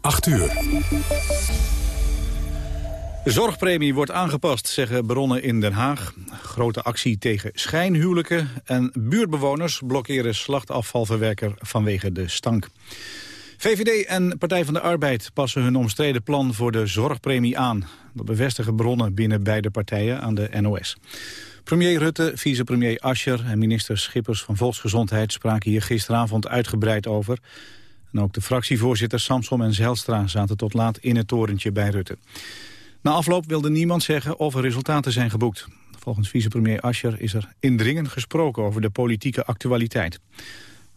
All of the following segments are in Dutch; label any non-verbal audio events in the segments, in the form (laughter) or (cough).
8 uur. De zorgpremie wordt aangepast, zeggen bronnen in Den Haag. Grote actie tegen schijnhuwelijken. En buurtbewoners blokkeren slachtafvalverwerker vanwege de stank. VVD en Partij van de Arbeid passen hun omstreden plan voor de zorgpremie aan. Dat bevestigen bronnen binnen beide partijen aan de NOS. Premier Rutte, vicepremier Ascher en minister Schippers van Volksgezondheid spraken hier gisteravond uitgebreid over. En ook de fractievoorzitters Samsom en Zelstra zaten tot laat in het torentje bij Rutte. Na afloop wilde niemand zeggen of er resultaten zijn geboekt. Volgens vicepremier Ascher is er indringend gesproken over de politieke actualiteit.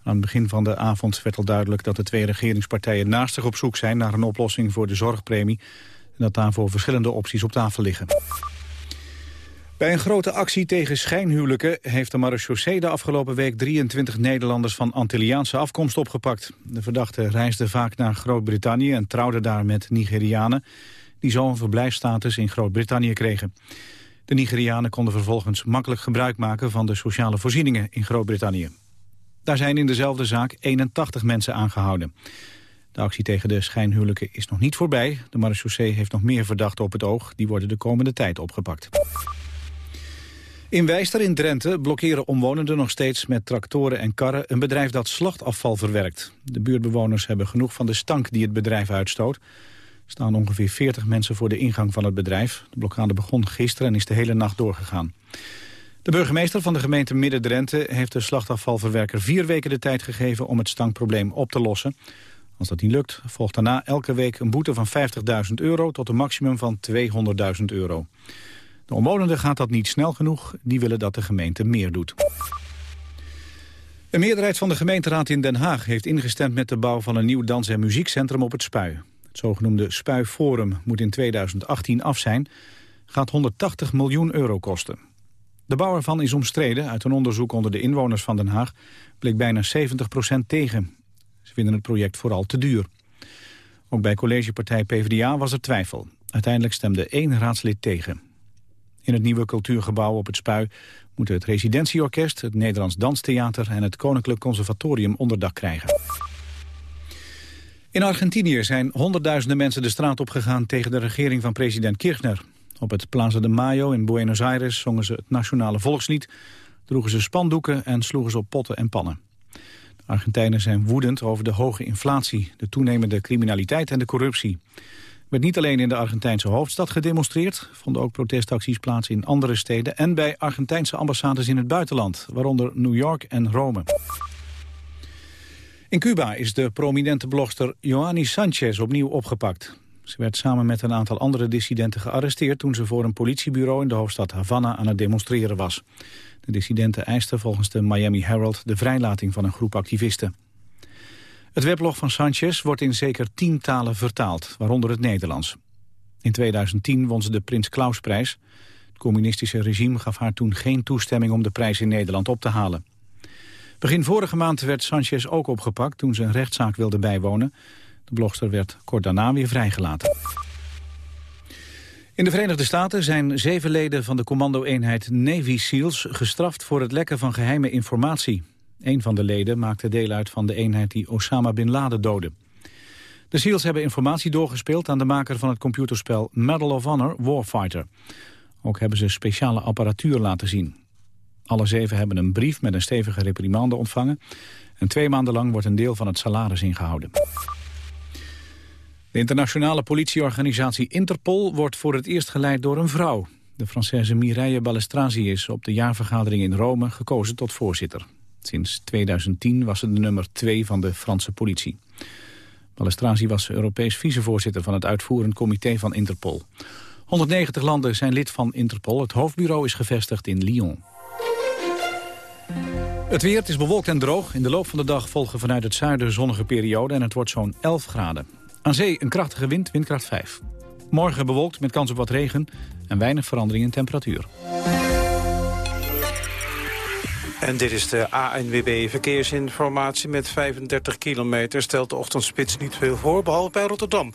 Aan het begin van de avond werd al duidelijk dat de twee regeringspartijen naastig op zoek zijn naar een oplossing voor de zorgpremie en dat daarvoor verschillende opties op tafel liggen. Bij een grote actie tegen schijnhuwelijken heeft de marechaussee de afgelopen week 23 Nederlanders van Antilliaanse afkomst opgepakt. De verdachten reisden vaak naar Groot-Brittannië en trouwden daar met Nigerianen die zo een verblijfsstatus in Groot-Brittannië kregen. De Nigerianen konden vervolgens makkelijk gebruik maken van de sociale voorzieningen in Groot-Brittannië. Daar zijn in dezelfde zaak 81 mensen aangehouden. De actie tegen de schijnhuwelijken is nog niet voorbij. De marechaussee heeft nog meer verdachten op het oog. Die worden de komende tijd opgepakt. In Wijster in Drenthe blokkeren omwonenden nog steeds met tractoren en karren een bedrijf dat slachtafval verwerkt. De buurtbewoners hebben genoeg van de stank die het bedrijf uitstoot. Er staan ongeveer 40 mensen voor de ingang van het bedrijf. De blokkade begon gisteren en is de hele nacht doorgegaan. De burgemeester van de gemeente Midden-Drenthe heeft de slachtafvalverwerker vier weken de tijd gegeven om het stankprobleem op te lossen. Als dat niet lukt, volgt daarna elke week een boete van 50.000 euro tot een maximum van 200.000 euro. De omwonenden gaat dat niet snel genoeg, die willen dat de gemeente meer doet. Een meerderheid van de gemeenteraad in Den Haag heeft ingestemd met de bouw van een nieuw dans- en muziekcentrum op het Spui. Het zogenoemde Spui Forum moet in 2018 af zijn, gaat 180 miljoen euro kosten. De bouw ervan is omstreden. Uit een onderzoek onder de inwoners van Den Haag bleek bijna 70% tegen. Ze vinden het project vooral te duur. Ook bij collegepartij PvdA was er twijfel. Uiteindelijk stemde één raadslid tegen. In het nieuwe cultuurgebouw op het Spui moeten het residentieorkest, het Nederlands Danstheater en het Koninklijk Conservatorium onderdak krijgen. In Argentinië zijn honderdduizenden mensen de straat opgegaan tegen de regering van president Kirchner. Op het Plaza de Mayo in Buenos Aires zongen ze het nationale volkslied, droegen ze spandoeken en sloegen ze op potten en pannen. De Argentijnen zijn woedend over de hoge inflatie, de toenemende criminaliteit en de corruptie. Er werd niet alleen in de Argentijnse hoofdstad gedemonstreerd, vonden ook protestacties plaats in andere steden en bij Argentijnse ambassades in het buitenland, waaronder New York en Rome. In Cuba is de prominente blogster Joanny Sanchez opnieuw opgepakt. Ze werd samen met een aantal andere dissidenten gearresteerd... toen ze voor een politiebureau in de hoofdstad Havana aan het demonstreren was. De dissidenten eisten volgens de Miami Herald de vrijlating van een groep activisten. Het weblog van Sanchez wordt in zeker tien talen vertaald, waaronder het Nederlands. In 2010 won ze de Prins Klausprijs. Het communistische regime gaf haar toen geen toestemming om de prijs in Nederland op te halen. Begin vorige maand werd Sanchez ook opgepakt toen ze een rechtszaak wilde bijwonen. De blogster werd kort daarna weer vrijgelaten. In de Verenigde Staten zijn zeven leden van de commando-eenheid Navy SEALs gestraft voor het lekken van geheime informatie. Een van de leden maakte deel uit van de eenheid die Osama Bin Laden doodde. De SEALs hebben informatie doorgespeeld aan de maker van het computerspel Medal of Honor Warfighter. Ook hebben ze speciale apparatuur laten zien. Alle zeven hebben een brief met een stevige reprimande ontvangen. En twee maanden lang wordt een deel van het salaris ingehouden. De internationale politieorganisatie Interpol wordt voor het eerst geleid door een vrouw. De Française Mireille Balestrasi is op de jaarvergadering in Rome gekozen tot voorzitter. Sinds 2010 was ze de nummer 2 van de Franse politie. Balestrasi was Europees vicevoorzitter van het uitvoerend comité van Interpol. 190 landen zijn lid van Interpol. Het hoofdbureau is gevestigd in Lyon. Het weer, het is bewolkt en droog. In de loop van de dag volgen vanuit het zuiden zonnige periode... en het wordt zo'n 11 graden. Aan zee een krachtige wind, windkracht 5. Morgen bewolkt met kans op wat regen en weinig verandering in temperatuur. En dit is de ANWB verkeersinformatie met 35 kilometer. Stelt de ochtendspits niet veel voor, behalve bij Rotterdam.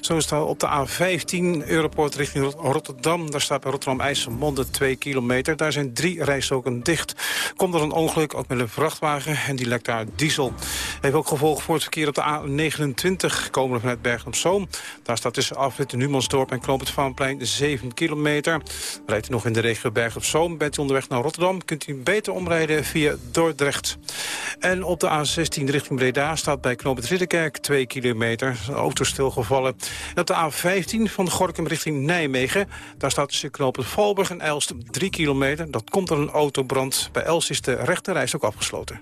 Zo het op de A15 Europort richting Rotterdam. Daar staat bij Rotterdam IJsselmonde 2 kilometer. Daar zijn drie rijstroken dicht. Komt er een ongeluk, ook met een vrachtwagen. En die lekt daar diesel. Heeft ook gevolgen voor het verkeer op de A29 komen vanuit Bergen op Zoom. Daar staat tussen afrit Numansdorp en Knoop het Vaanplein 7 kilometer. Rijdt u nog in de regio Bergen op Zoom. Bent u onderweg naar Rotterdam, kunt u beter omrijden via Dordrecht. En op de A16 richting Breda staat bij Knoop het Ridderkerk 2 kilometer. Auto stilgevallen. En op de A15 van Gorkum richting Nijmegen. Daar staat tussen Knoop het Valburg en Elst 3 kilometer. Dat komt door een autobrand. Bij Elst is de rechterreis ook afgesloten.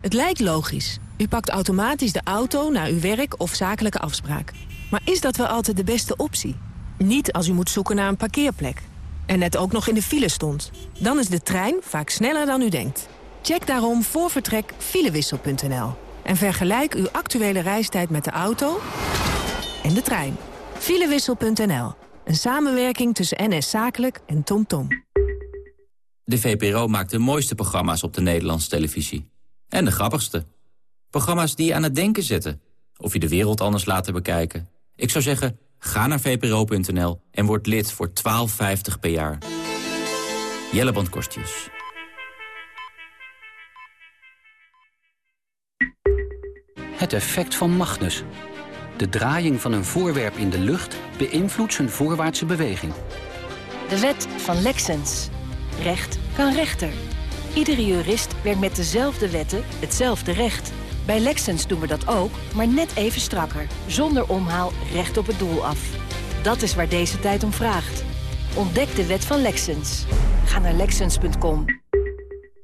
Het lijkt logisch. U pakt automatisch de auto naar uw werk of zakelijke afspraak. Maar is dat wel altijd de beste optie? Niet als u moet zoeken naar een parkeerplek en net ook nog in de file stond. Dan is de trein vaak sneller dan u denkt. Check daarom voor vertrek filewissel.nl en vergelijk uw actuele reistijd met de auto en de trein. Filewissel.nl, een samenwerking tussen NS Zakelijk en TomTom. Tom. De VPRO maakt de mooiste programma's op de Nederlandse televisie. En de grappigste. Programma's die je aan het denken zetten. Of je de wereld anders laten bekijken. Ik zou zeggen, Ga naar vpro.nl en word lid voor 12,50 per jaar. Jelle Bandkostjes. Het effect van Magnus. De draaiing van een voorwerp in de lucht beïnvloedt zijn voorwaartse beweging. De wet van Lexens. Recht kan rechter. Iedere jurist werkt met dezelfde wetten hetzelfde recht. Bij Lexens doen we dat ook, maar net even strakker. Zonder omhaal recht op het doel af. Dat is waar deze tijd om vraagt. Ontdek de wet van Lexens. Ga naar Lexens.com.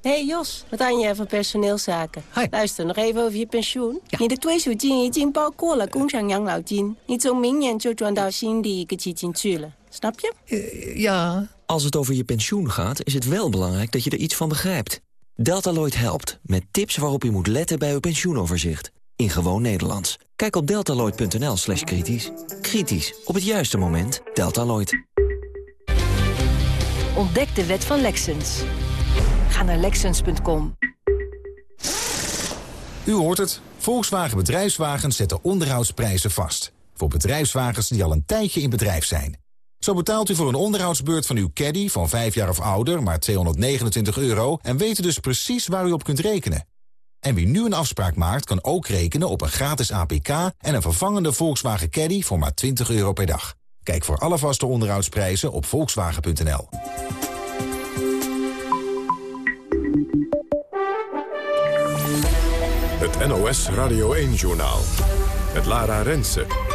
Hey Jos, wat aan je van personeelszaken? Hi. Luister nog even over je pensioen. Ja. De tweesuitjin, je jin bao ko le gongshan yang lao. Niet zo mingen, zo dao xin die ik het Snap je? Eh, ja. Als het over je pensioen gaat, is het wel belangrijk dat je er iets van begrijpt. Deltaloid helpt met tips waarop u moet letten bij uw pensioenoverzicht. In gewoon Nederlands. Kijk op deltaloid.nl slash kritisch. Kritisch, op het juiste moment. Deltaloid. Ontdek de wet van Lexens. Ga naar Lexens.com. U hoort het. Volkswagen Bedrijfswagens zetten onderhoudsprijzen vast. Voor bedrijfswagens die al een tijdje in bedrijf zijn. Zo betaalt u voor een onderhoudsbeurt van uw caddy van 5 jaar of ouder maar 229 euro... en weet dus precies waar u op kunt rekenen. En wie nu een afspraak maakt, kan ook rekenen op een gratis APK... en een vervangende Volkswagen Caddy voor maar 20 euro per dag. Kijk voor alle vaste onderhoudsprijzen op volkswagen.nl. Het NOS Radio 1-journaal. Het Lara Rensen.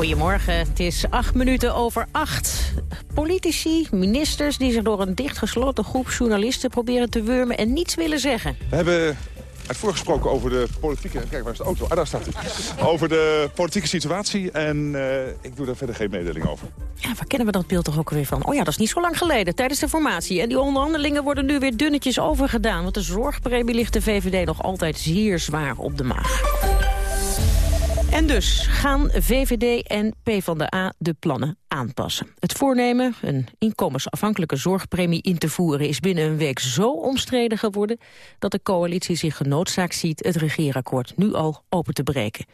Goedemorgen, het is acht minuten over acht. Politici, ministers die zich door een dichtgesloten groep journalisten proberen te wurmen en niets willen zeggen. We hebben uitvoerig gesproken over de politieke... Kijk, waar is de auto? Ah, daar staat hij. Over de politieke situatie en uh, ik doe daar verder geen mededeling over. Ja, waar kennen we dat beeld toch ook weer van? Oh ja, dat is niet zo lang geleden, tijdens de formatie. En die onderhandelingen worden nu weer dunnetjes overgedaan... want de zorgpremie ligt de VVD nog altijd zeer zwaar op de maag. En dus gaan VVD en PvdA de plannen aanpassen. Het voornemen een inkomensafhankelijke zorgpremie in te voeren... is binnen een week zo omstreden geworden... dat de coalitie zich genoodzaakt ziet het regeerakkoord nu al open te breken.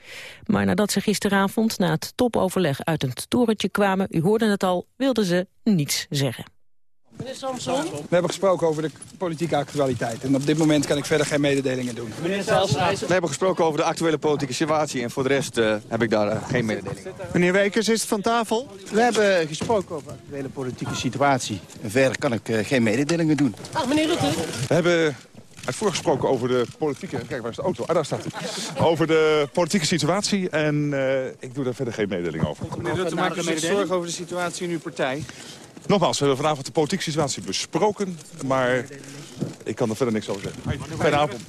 Maar nadat ze gisteravond na het topoverleg uit een torentje kwamen... u hoorde het al, wilden ze niets zeggen. Meneer Samson? We hebben gesproken over de politieke actualiteit. En op dit moment kan ik verder geen mededelingen doen. Meneer Zijlstra? We hebben gesproken over de actuele politieke situatie. En voor de rest uh, heb ik daar uh, geen mededelingen. Meneer Wekers, is het van tafel? We hebben gesproken over de actuele politieke situatie. En verder kan ik uh, geen mededelingen doen. Ah, meneer Rutte? We hebben uitvoerig gesproken over de politieke... Kijk, waar is de auto? Ah, daar staat hij. Over de politieke situatie. En ik doe daar verder geen mededeling over. Meneer Rutte, maakt u zich zorgen over de situatie in uw partij? Nogmaals, we hebben vanavond de politieke situatie besproken, maar ik kan er verder niks over zeggen. Fijne avond.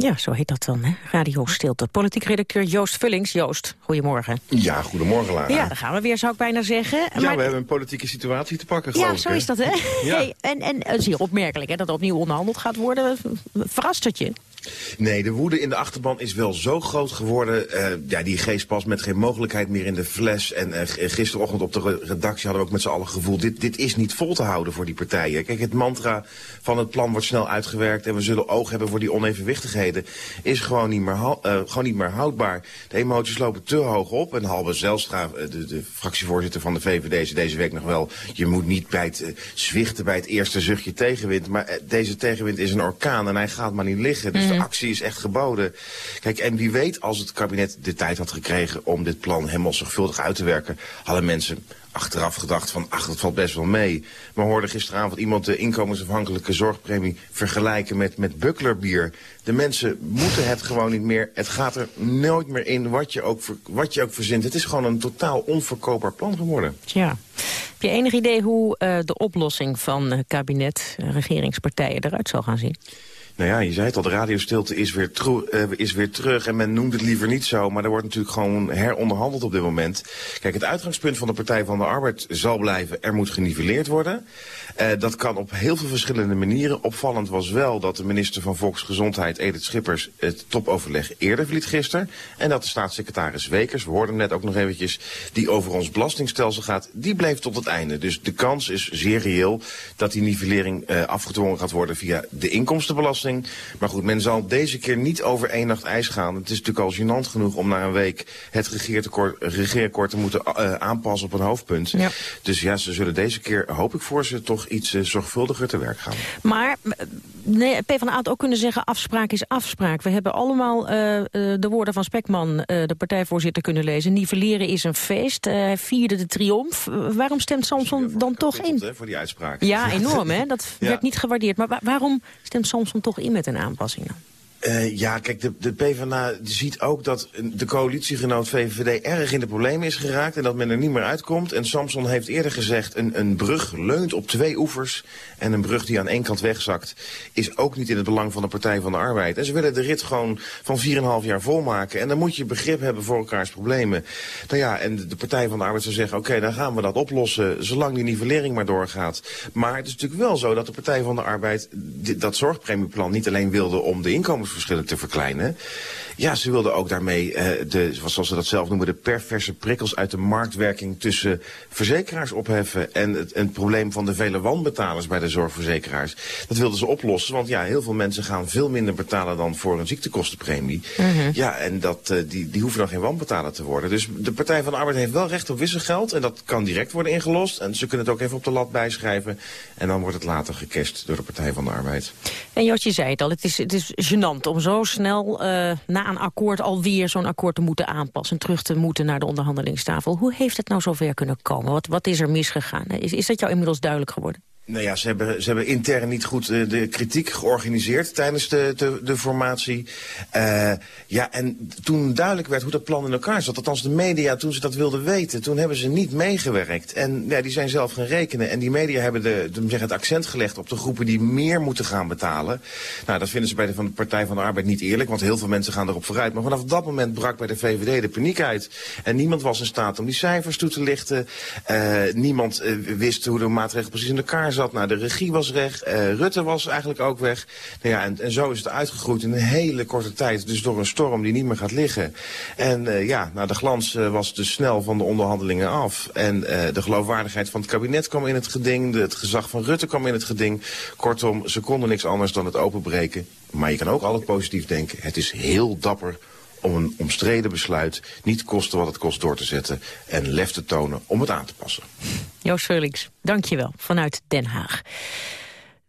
Ja, zo heet dat dan, hè? Radio Stilte. Politiek redacteur Joost Vullings. Joost, goedemorgen. Ja, goedemorgen, Lara. Ja, daar gaan we weer, zou ik bijna zeggen. Ja, maar... we hebben een politieke situatie te pakken, geloof Ja, zo is dat, hè? (laughs) Ja. Hey, en, en zeer opmerkelijk, hè, dat er opnieuw onderhandeld gaat worden. Verrast het je? Nee, de woede in de achterban is wel zo groot geworden. Uh, ja, die geest past met geen mogelijkheid meer in de fles. En uh, gisterochtend op de redactie hadden we ook met z'n allen gevoel... Dit, dit is niet vol te houden voor die partijen. Kijk, het mantra van het plan wordt snel uitgewerkt... en we zullen oog hebben voor die onevenwichtigheden... is gewoon niet meer, uh, gewoon niet meer houdbaar. De emoties lopen te hoog op. En Halbe Zelstra, de, de fractievoorzitter van de VVD... zei deze week nog wel... je moet niet bij het zwichten bij het eerste zuchtje tegenwind. Maar deze tegenwind is een orkaan en hij gaat maar niet liggen. Dus de mhm. actie is echt geboden. Kijk, en wie weet als het kabinet de tijd had gekregen om dit plan helemaal zorgvuldig uit te werken, hadden mensen achteraf gedacht van, ach, dat valt best wel mee. Maar hoorde gisteravond iemand de inkomensafhankelijke zorgpremie vergelijken met, met bucklerbier. De mensen moeten het gewoon niet meer. Het gaat er nooit meer in wat je ook, wat je ook verzint. Het is gewoon een totaal onverkoopbaar plan geworden. Ja. Heb je enig idee hoe uh, de oplossing van het kabinet, uh, regeringspartijen eruit zal gaan zien? Nou ja, je zei het al, de radiostilte is weer, uh, is weer terug en men noemt het liever niet zo, maar er wordt natuurlijk gewoon heronderhandeld op dit moment. Kijk, het uitgangspunt van de Partij van de Arbeid zal blijven, er moet geniveleerd worden. Uh, dat kan op heel veel verschillende manieren. Opvallend was wel dat de minister van Volksgezondheid, Edith Schippers, het topoverleg eerder verliet gisteren. En dat de staatssecretaris Wekers, we hoorden net ook nog eventjes, die over ons belastingstelsel gaat, die bleef tot het einde. Dus de kans is zeer reëel dat die nivellering uh, afgedwongen gaat worden via de inkomstenbelasting. Maar goed, men zal deze keer niet over één nacht ijs gaan. Het is natuurlijk al gênant genoeg om na een week het regeerakkoord te moeten uh, aanpassen op een hoofdpunt. Ja. Dus ja, ze zullen deze keer, hoop ik voor ze, toch iets uh, zorgvuldiger te werk gaan. Maar nee, PvdA had ook kunnen zeggen afspraak is afspraak. We hebben allemaal uh, de woorden van Spekman, de partijvoorzitter, kunnen lezen. Nivelleren is een feest. Hij vierde de triomf. waarom stemt Samson dan toch in? Voor die uitspraak. Ja, enorm hè. Dat ja. werd niet gewaardeerd. Maar wa waarom stemt Samson toch met een aanpassing? Uh, ja, kijk, de, de PvdA ziet ook dat de coalitiegenoot VVD erg in de problemen is geraakt en dat men er niet meer uitkomt. En Samson heeft eerder gezegd, een, een brug leunt op twee oevers en een brug die aan één kant wegzakt is ook niet in het belang van de Partij van de Arbeid. En ze willen de rit gewoon van 4,5 jaar volmaken en dan moet je begrip hebben voor elkaars problemen. Nou ja, en de Partij van de Arbeid zou zeggen, oké, dan gaan we dat oplossen zolang die nivellering maar doorgaat. Maar het is natuurlijk wel zo dat de Partij van de Arbeid dat zorgpremieplan niet alleen wilde om de inkomens verschillen te verkleinen. Ja, ze wilden ook daarmee, uh, de, zoals ze dat zelf noemen, de perverse prikkels uit de marktwerking tussen verzekeraars opheffen. En het, het probleem van de vele wanbetalers bij de zorgverzekeraars. Dat wilden ze oplossen, want ja, heel veel mensen gaan veel minder betalen dan voor een ziektekostenpremie. Mm -hmm. Ja, en dat, uh, die, die hoeven dan geen wanbetaler te worden. Dus de Partij van de Arbeid heeft wel recht op wisselgeld en dat kan direct worden ingelost. En ze kunnen het ook even op de lat bijschrijven. En dan wordt het later gecashed door de Partij van de Arbeid. En Josje je zei het al, het is, het is gênant om zo snel uh, na een akkoord alweer zo'n akkoord te moeten aanpassen... terug te moeten naar de onderhandelingstafel. Hoe heeft het nou zover kunnen komen? Wat, wat is er misgegaan? Is, is dat jou inmiddels duidelijk geworden? Nou ja, ze hebben, ze hebben intern niet goed uh, de kritiek georganiseerd tijdens de, de, formatie. Uh, ja, en toen duidelijk werd hoe dat plan in elkaar zat, althans de media, toen ze dat wilden weten, toen hebben ze niet meegewerkt. En ja, die zijn zelf gaan rekenen. En die media hebben de, de, zeg, het accent gelegd op de groepen die meer moeten gaan betalen. Nou, dat vinden ze bij de, van de Partij van de Arbeid niet eerlijk, want heel veel mensen gaan erop vooruit. Maar vanaf dat moment brak bij de VVD de paniek uit. En niemand was in staat om die cijfers toe te lichten. Uh, niemand wist hoe de maatregelen precies in elkaar zat zat. Nou, de regie was weg. Uh, Rutte was eigenlijk ook weg. Nou ja, en, en, zo is het uitgegroeid in een hele korte tijd. Dus door een storm die niet meer gaat liggen. En uh, ja, nou, de glans uh, was dus snel van de onderhandelingen af. En de geloofwaardigheid van het kabinet kwam in het geding. De, het gezag van Rutte kwam in het geding. Kortom, ze konden niks anders dan het openbreken. Maar je kan ook altijd positief denken. Het is heel dapper om een omstreden besluit niet kosten wat het kost door te zetten... en lef te tonen om het aan te passen. Joost Veulings, dank je wel, vanuit Den Haag.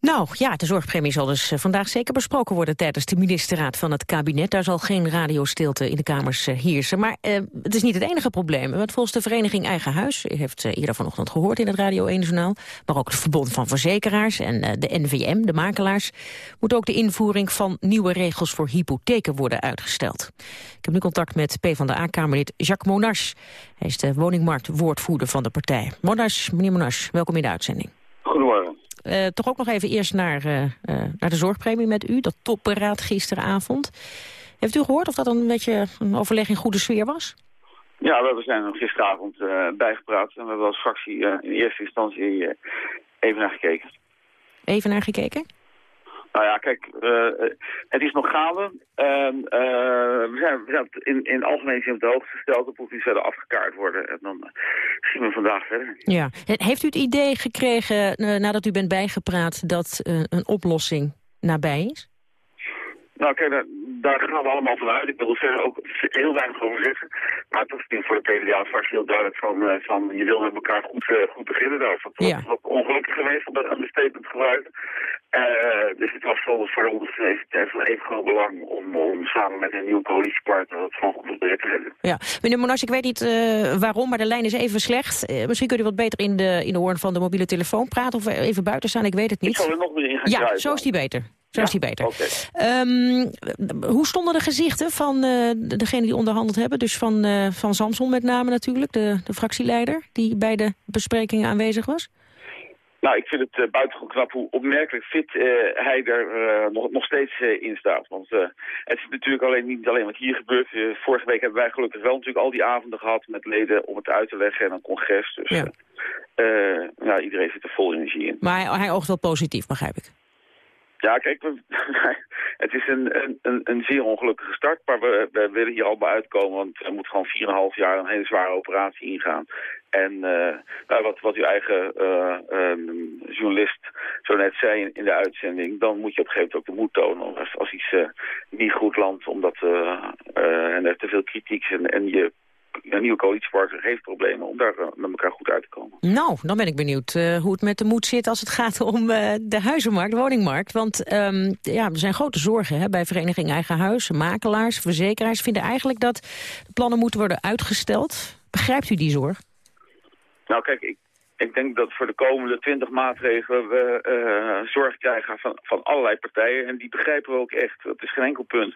Nou ja, de zorgpremie zal dus eh, vandaag zeker besproken worden tijdens de ministerraad van het kabinet. Daar zal geen radiostilte in de Kamers uh, heersen. Maar uh, het is niet het enige probleem. Want volgens de vereniging Eigen Huis, u heeft eerder vanochtend gehoord in het Radio 1-journaal, maar ook het Verbond van Verzekeraars en de NVM, de makelaars, moet ook de invoering van nieuwe regels voor hypotheken worden uitgesteld. Ik heb nu contact met PvdA-kamerlid Jacques Monas. Hij is de woningmarktwoordvoerder van de partij. Monas, meneer Monas, welkom in de uitzending. Uh, toch ook nog even eerst naar, uh, uh, naar de zorgpremie met u, dat topberaad gisteravond. Heeft u gehoord of dat een beetje een overleg in goede sfeer was? Ja, we zijn er gisteravond bijgepraat en we hebben als fractie in eerste instantie even naar gekeken. Even naar gekeken? Nou ja, kijk, uh, het is nog gaande. En, uh, we, zijn, in, in algemeen zin op de hoogte gesteld. Dat moet verder afgekaart worden. En dan zien we vandaag verder. Ja. Heeft u het idee gekregen, nadat u bent bijgepraat... dat een oplossing nabij is? Nou, kijk, daar, daar, gaan we allemaal vanuit. Ik wil er verder ook heel weinig over zeggen. Maar het is voor de PvdA vast heel duidelijk van, uh, van je wil met elkaar goed, uh, goed beginnen daar. Het was ja. ook ongelukkig geweest om dat understatement gebruiken. Uh, dus het was voor ons van even groot belang om, om samen met een nieuwe coalitiepartner dat van goed te redden. Ja, meneer Monas, ik weet niet waarom, maar de lijn is even slecht. misschien kunt u wat beter in de, in de hoorn van de mobiele telefoon praten of even buiten staan, ik weet het niet. Ik zal er nog meer in gaan Ja, zo is die beter. Zo is die beter. Um, hoe stonden de gezichten van uh, degene die onderhandeld hebben? Dus van, uh, van Samson met name natuurlijk, de, de fractieleider... die bij de besprekingen aanwezig was? Nou, ik vind het uh, buitengewoon knap hoe opmerkelijk fit uh, hij er uh, nog, nog steeds in staat. Want het is natuurlijk alleen, niet alleen wat hier gebeurt. vorige week hebben wij gelukkig wel natuurlijk al die avonden gehad met leden om het uit te leggen en een congres. Dus ja. ja, iedereen zit er vol energie in. Maar hij, hij oogt wel positief, begrijp ik. Ja, kijk, (laughs) het is een, een, een zeer ongelukkige start, maar we, we willen hier allemaal uitkomen, want er moet gewoon 4,5 jaar een hele zware operatie ingaan. En uh, nou, wat, wat uw eigen uh, um, journalist zo net zei in, in, de uitzending, dan moet je op een gegeven moment ook de moed tonen als, als iets uh, niet goed landt, omdat en er te veel kritiek is en, en je een nieuwe coalitiepartner heeft problemen om daar uh, met elkaar goed uit te komen. Nou, dan ben ik benieuwd uh, hoe het met de moed zit als het gaat (laughs) om uh, de huizenmarkt, de woningmarkt. Want um, ja, er zijn grote zorgen hè, bij Vereniging Eigen Huis, makelaars, verzekeraars vinden eigenlijk dat de plannen moeten worden uitgesteld. Begrijpt u die zorg? Nou kijk, ik, ik denk dat voor de komende twintig maatregelen we uh, zorg krijgen van, van allerlei partijen. En die begrijpen we ook echt. Dat is geen enkel punt.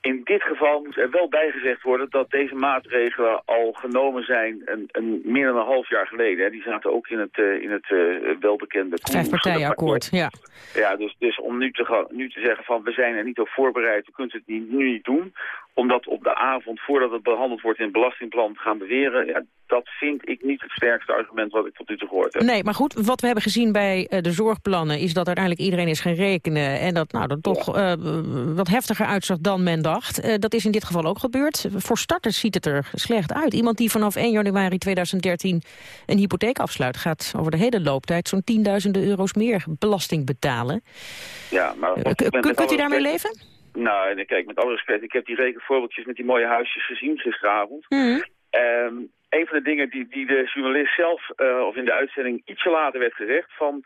In dit geval moet er wel bijgezegd worden dat deze maatregelen al genomen zijn een, een meer dan een half jaar geleden. Hè. Die zaten ook in het, uh, in het uh, welbekende... Vijfpartijenakkoord, ja. Ja, dus, dus om nu te, nu te zeggen van we zijn er niet op voorbereid, we kunnen het niet, nu niet doen omdat op de avond, voordat het behandeld wordt in het belastingplan, gaan beweren... Ja, dat vind ik niet het sterkste argument wat ik tot nu toe gehoord heb. Nee, maar goed, wat we hebben gezien bij uh, de zorgplannen... is dat uiteindelijk iedereen is gaan rekenen... en dat nou, dat toch uh, wat heftiger uitzag dan men dacht. Uh, dat is in dit geval ook gebeurd. Voor starters ziet het er slecht uit. Iemand die vanaf 1 januari 2013 een hypotheek afsluit... gaat over de hele looptijd zo'n tienduizenden euro's meer belasting betalen. Ja, maar... kunt u daarmee leven? Nou, kijk, met alle respect, ik heb die rekenvoorbeeldjes met die mooie huisjes gezien gisteravond. Mm. Um, een van de dingen die, die de journalist zelf, uh, of in de uitzending ietsje later werd gezegd, van,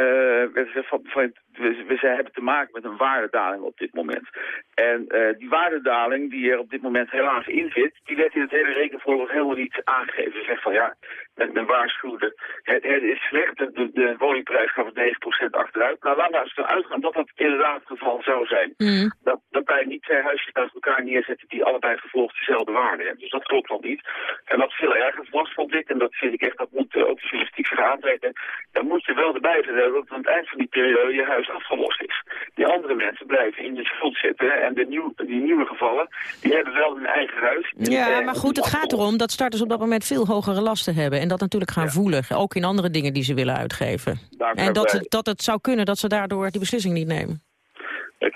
uh, van, van we, we hebben te maken met een waardedaling op dit moment. En uh, die waardedaling die er op dit moment helaas in zit, die werd in het hele rekenvoorbeeld helemaal niet aangegeven. Ze zegt van ja, met mijn waarschuwde, het, het is slecht, de, de woningprijs gaat met 9% achteruit. Nou, laten we eens uitgaan dat dat inderdaad het geval zou zijn. Mm. Dat, dat wij niet twee huisjes naast elkaar neerzetten die allebei vervolgens dezelfde waarde hebben. Dus dat klopt dan niet. En wat veel erger was, vond ik, en dat vind ik echt, dat moet uh, ook de journalistiek zich aantrekken, dan moet je wel erbij vertellen dat aan het eind van die periode je huis afgelost is. Die andere mensen blijven in de schuld zitten en de nieuw, die nieuwe gevallen, die hebben wel hun eigen huis. Ja, maar goed, het gaat erom dat starters op dat moment veel hogere lasten hebben en dat natuurlijk gaan voelen, ook in andere dingen die ze willen uitgeven. en dat het, dat het zou kunnen dat ze daardoor die beslissing niet nemen. Kijk,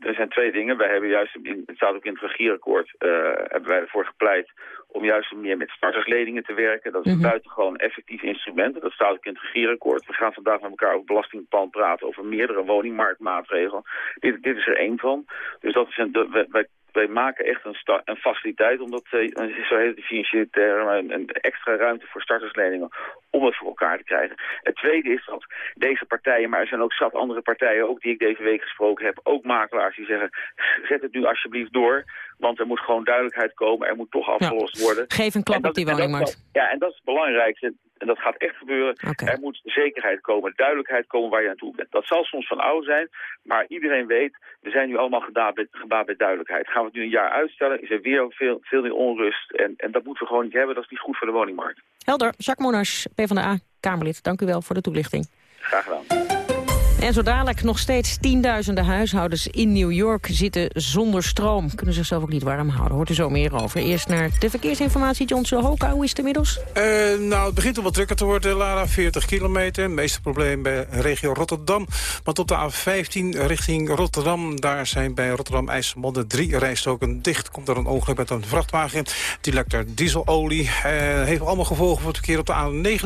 er zijn twee dingen. Wij hebben juist, in, het staat ook in het regierakkoord, uh, hebben wij ervoor gepleit om juist meer met startersleningen te werken. Dat is mm -hmm. een buitengewoon effectief instrument. Dat staat ook in het regierakkoord. We gaan vandaag met elkaar over belastingplan praten, over meerdere woningmarktmaatregelen. Dit, dit is er één van. Dus dat is een, wij, wij maken echt een, een faciliteit, omdat uh, zo heet de financiële term, een, een, extra ruimte voor startersleningen om het voor elkaar te krijgen. Het tweede is dat deze partijen, maar er zijn ook zat andere partijen, ook die ik deze week gesproken heb, ook makelaars die zeggen, zet het nu alsjeblieft door, want er moet gewoon duidelijkheid komen, er moet toch afgelost ja. worden. Geef een klap op die woningmarkt. Ja, en dat is het belangrijkste. En dat gaat echt gebeuren. Okay. Er moet zekerheid komen, duidelijkheid komen waar je aan toe bent. Dat zal soms van oud zijn, maar iedereen weet... we zijn nu allemaal gebaat bij, gebaat bij duidelijkheid. Gaan we het nu een jaar uitstellen, is er weer veel, veel meer onrust. En, en dat moeten we gewoon niet hebben, dat is niet goed voor de woningmarkt. Helder. Jacques Monas, PvdA, Kamerlid. Dank u wel voor de toelichting. Graag gedaan. En zo dadelijk nog steeds tienduizenden huishoudens in New York zitten zonder stroom. Kunnen zichzelf ook niet warm houden. Hoort er zo meer over. Eerst naar de verkeersinformatie. John Sohoka, hoe is het inmiddels? Uh, nou, het begint al wat drukker te worden, Lara. 40 kilometer. Het meeste probleem bij regio Rotterdam. Want op de A15 richting Rotterdam... daar zijn bij Rotterdam-IJsselmonde drie rijstoken dicht. Komt er een ongeluk met een vrachtwagen. Die lekt er dieselolie. Uh, heeft allemaal gevolgen voor het verkeer op de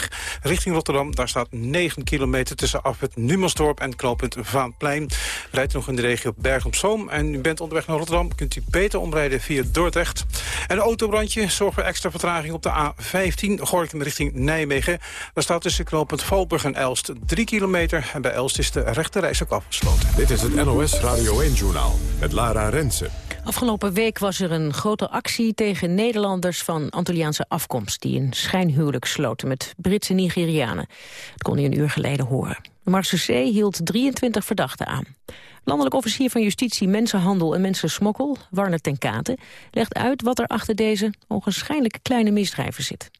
A29 richting Rotterdam. Daar staat 9 kilometer tussen af het Numansdorp en knooppunt Vaanplein. Rijdt nog in de regio Bergen-op-Zoom. En u bent onderweg naar Rotterdam, kunt u beter omrijden via Dordrecht. En een autobrandje zorgt voor extra vertraging op de A15, Gorkum richting Nijmegen. Daar staat tussen knooppunt Valburg en Elst 3 kilometer. En bij Elst is de rechte reis ook afgesloten. Dit is het NOS Radio 1-journaal met Lara Rensen. Afgelopen week was er een grote actie tegen Nederlanders van Antilliaanse afkomst... die een schijnhuwelijk sloten met Britse Nigerianen. Dat kon je een uur geleden horen. De Marseillais hield 23 verdachten aan. Landelijk officier van Justitie, Mensenhandel en Mensensmokkel, Warner ten Kate, legt uit wat er achter deze onwaarschijnlijk kleine misdrijven zit.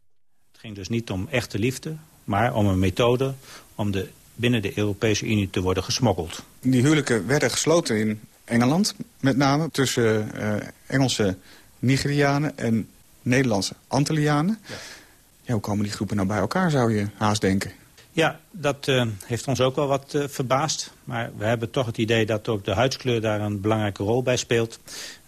Het ging dus niet om echte liefde, maar om een methode om de, binnen de Europese Unie te worden gesmokkeld. Die huwelijken werden gesloten in Engeland, met name tussen uh, Engelse Nigerianen en Nederlandse Antillianen. Ja. ja. hoe komen die groepen nou bij elkaar, zou je haast denken? Ja, dat uh, heeft ons ook wel wat uh, verbaasd. Maar we hebben toch het idee dat ook de huidskleur daar een belangrijke rol bij speelt.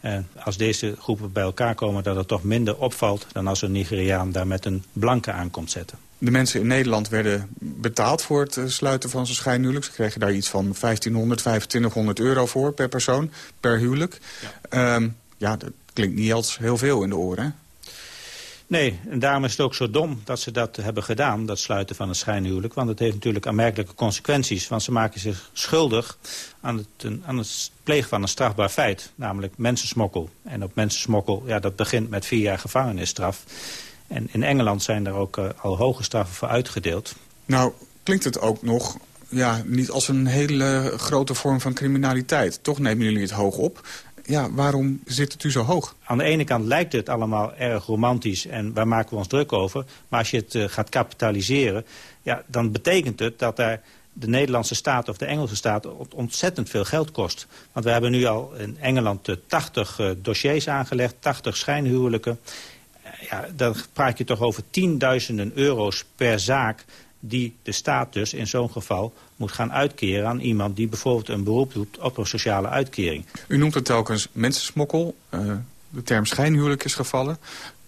Uh, als deze groepen bij elkaar komen, dat het toch minder opvalt... dan als een Nigeriaan daar met een blanke aankomt zetten. De mensen in Nederland werden betaald voor het sluiten van zo'n schijnhuwelijk. Ze kregen daar iets van 1500, 2500 euro voor per persoon, per huwelijk. Ja, um, ja dat klinkt niet als heel veel in de oren, Nee, en daarom is het ook zo dom dat ze dat hebben gedaan, dat sluiten van een schijnhuwelijk. Want het heeft natuurlijk aanmerkelijke consequenties. Want ze maken zich schuldig aan het, aan het plegen van een strafbaar feit. Namelijk mensensmokkel. En op mensensmokkel, ja, dat begint met vier jaar gevangenisstraf. En in Engeland zijn er ook uh, al hoge straffen voor uitgedeeld. Nou, klinkt het ook nog ja, niet als een hele grote vorm van criminaliteit. Toch nemen jullie het hoog op ja, waarom zit het u zo hoog? Aan de ene kant lijkt het allemaal erg romantisch en waar maken we ons druk over. Maar als je het uh, gaat kapitaliseren, ja, dan betekent het dat daar de Nederlandse staat of de Engelse staat ontzettend veel geld kost. Want we hebben nu al in Engeland uh, 80 uh, dossiers aangelegd, 80 schijnhuwelijken. ja, dan praat je toch over tienduizenden euro's per zaak die de staat dus in zo'n geval moet gaan uitkeren aan iemand die bijvoorbeeld een beroep doet op een sociale uitkering. U noemt het telkens mensensmokkel. Uh, de term schijnhuwelijk is gevallen.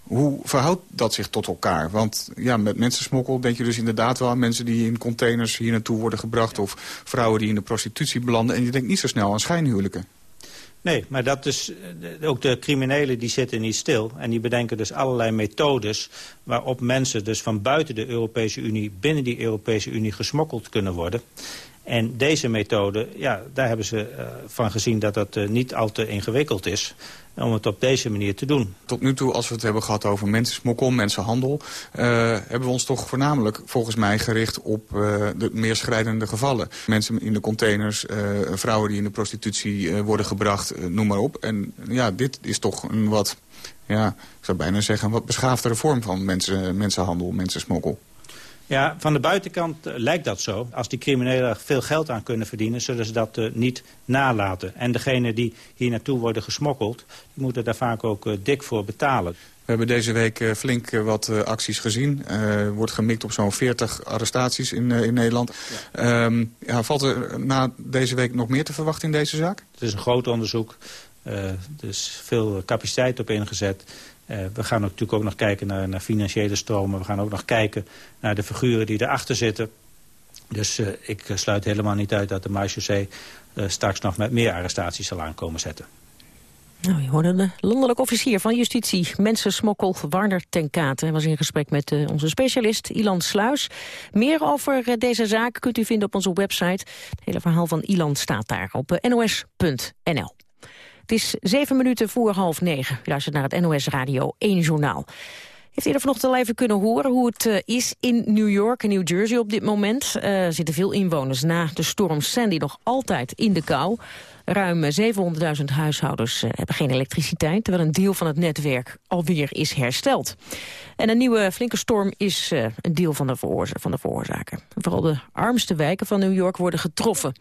Hoe verhoudt dat zich tot elkaar? Want ja, met mensensmokkel denk je dus inderdaad wel aan mensen die in containers hier naartoe worden gebracht... of vrouwen die in de prostitutie belanden. En je denkt niet zo snel aan schijnhuwelijken. Nee, maar dat is, eh, ook de criminelen die zitten niet stil. En die bedenken dus allerlei methodes waarop mensen dus van buiten de Europese Unie... binnen die Europese Unie gesmokkeld kunnen worden. En deze methode, ja, daar hebben ze uh, van gezien dat dat uh, niet al te ingewikkeld is om het op deze manier te doen. Tot nu toe, als we het hebben gehad over mensensmokkel, mensenhandel... Uh, hebben we ons toch voornamelijk volgens mij gericht op de meer schrijdende gevallen. Mensen in de containers, vrouwen die in de prostitutie worden gebracht, noem maar op. En ja, dit is toch een wat, ja, ik zou bijna zeggen... een wat beschaafdere vorm van mensen, mensenhandel, mensensmokkel. Ja, van de buitenkant uh, lijkt dat zo. Als die criminelen er veel geld aan kunnen verdienen... zullen ze dat uh, niet nalaten. En degenen die hier naartoe worden gesmokkeld... die moeten daar vaak ook uh, dik voor betalen. We hebben deze week flink wat acties gezien. Er wordt gemikt op zo'n 40 arrestaties in, in Nederland. Ja. Um, ja, valt er na deze week nog meer te verwachten in deze zaak? Het is een groot onderzoek. er is veel capaciteit op ingezet. Uh, we gaan natuurlijk ook nog kijken naar, naar, financiële stromen. We gaan ook nog kijken naar de figuren die erachter zitten. Dus uh, ik sluit helemaal niet uit dat de Marchaussee uh, straks nog met meer arrestaties zal aankomen zetten. Nou, je hoorde de landelijk officier van justitie, mensensmokkel Warner ten Kate. Hij was in gesprek met onze specialist Ilan Sluis. Meer over deze zaak kunt u vinden op onze website. Het hele verhaal van Ilan staat daar op nos.nl. Het is zeven minuten voor half negen. U luistert naar het NOS Radio 1 Journaal. Heeft eerder vanochtend al even kunnen horen hoe het uh, is in New York en New Jersey op dit moment. Uh, zitten veel inwoners na de storm Sandy nog altijd in de kou. Ruim 700.000 huishoudens hebben geen elektriciteit... terwijl een deel van het netwerk alweer is hersteld. En een nieuwe flinke storm is een deel van de, van de veroorzaker. Vooral de armste wijken van New York worden getroffen.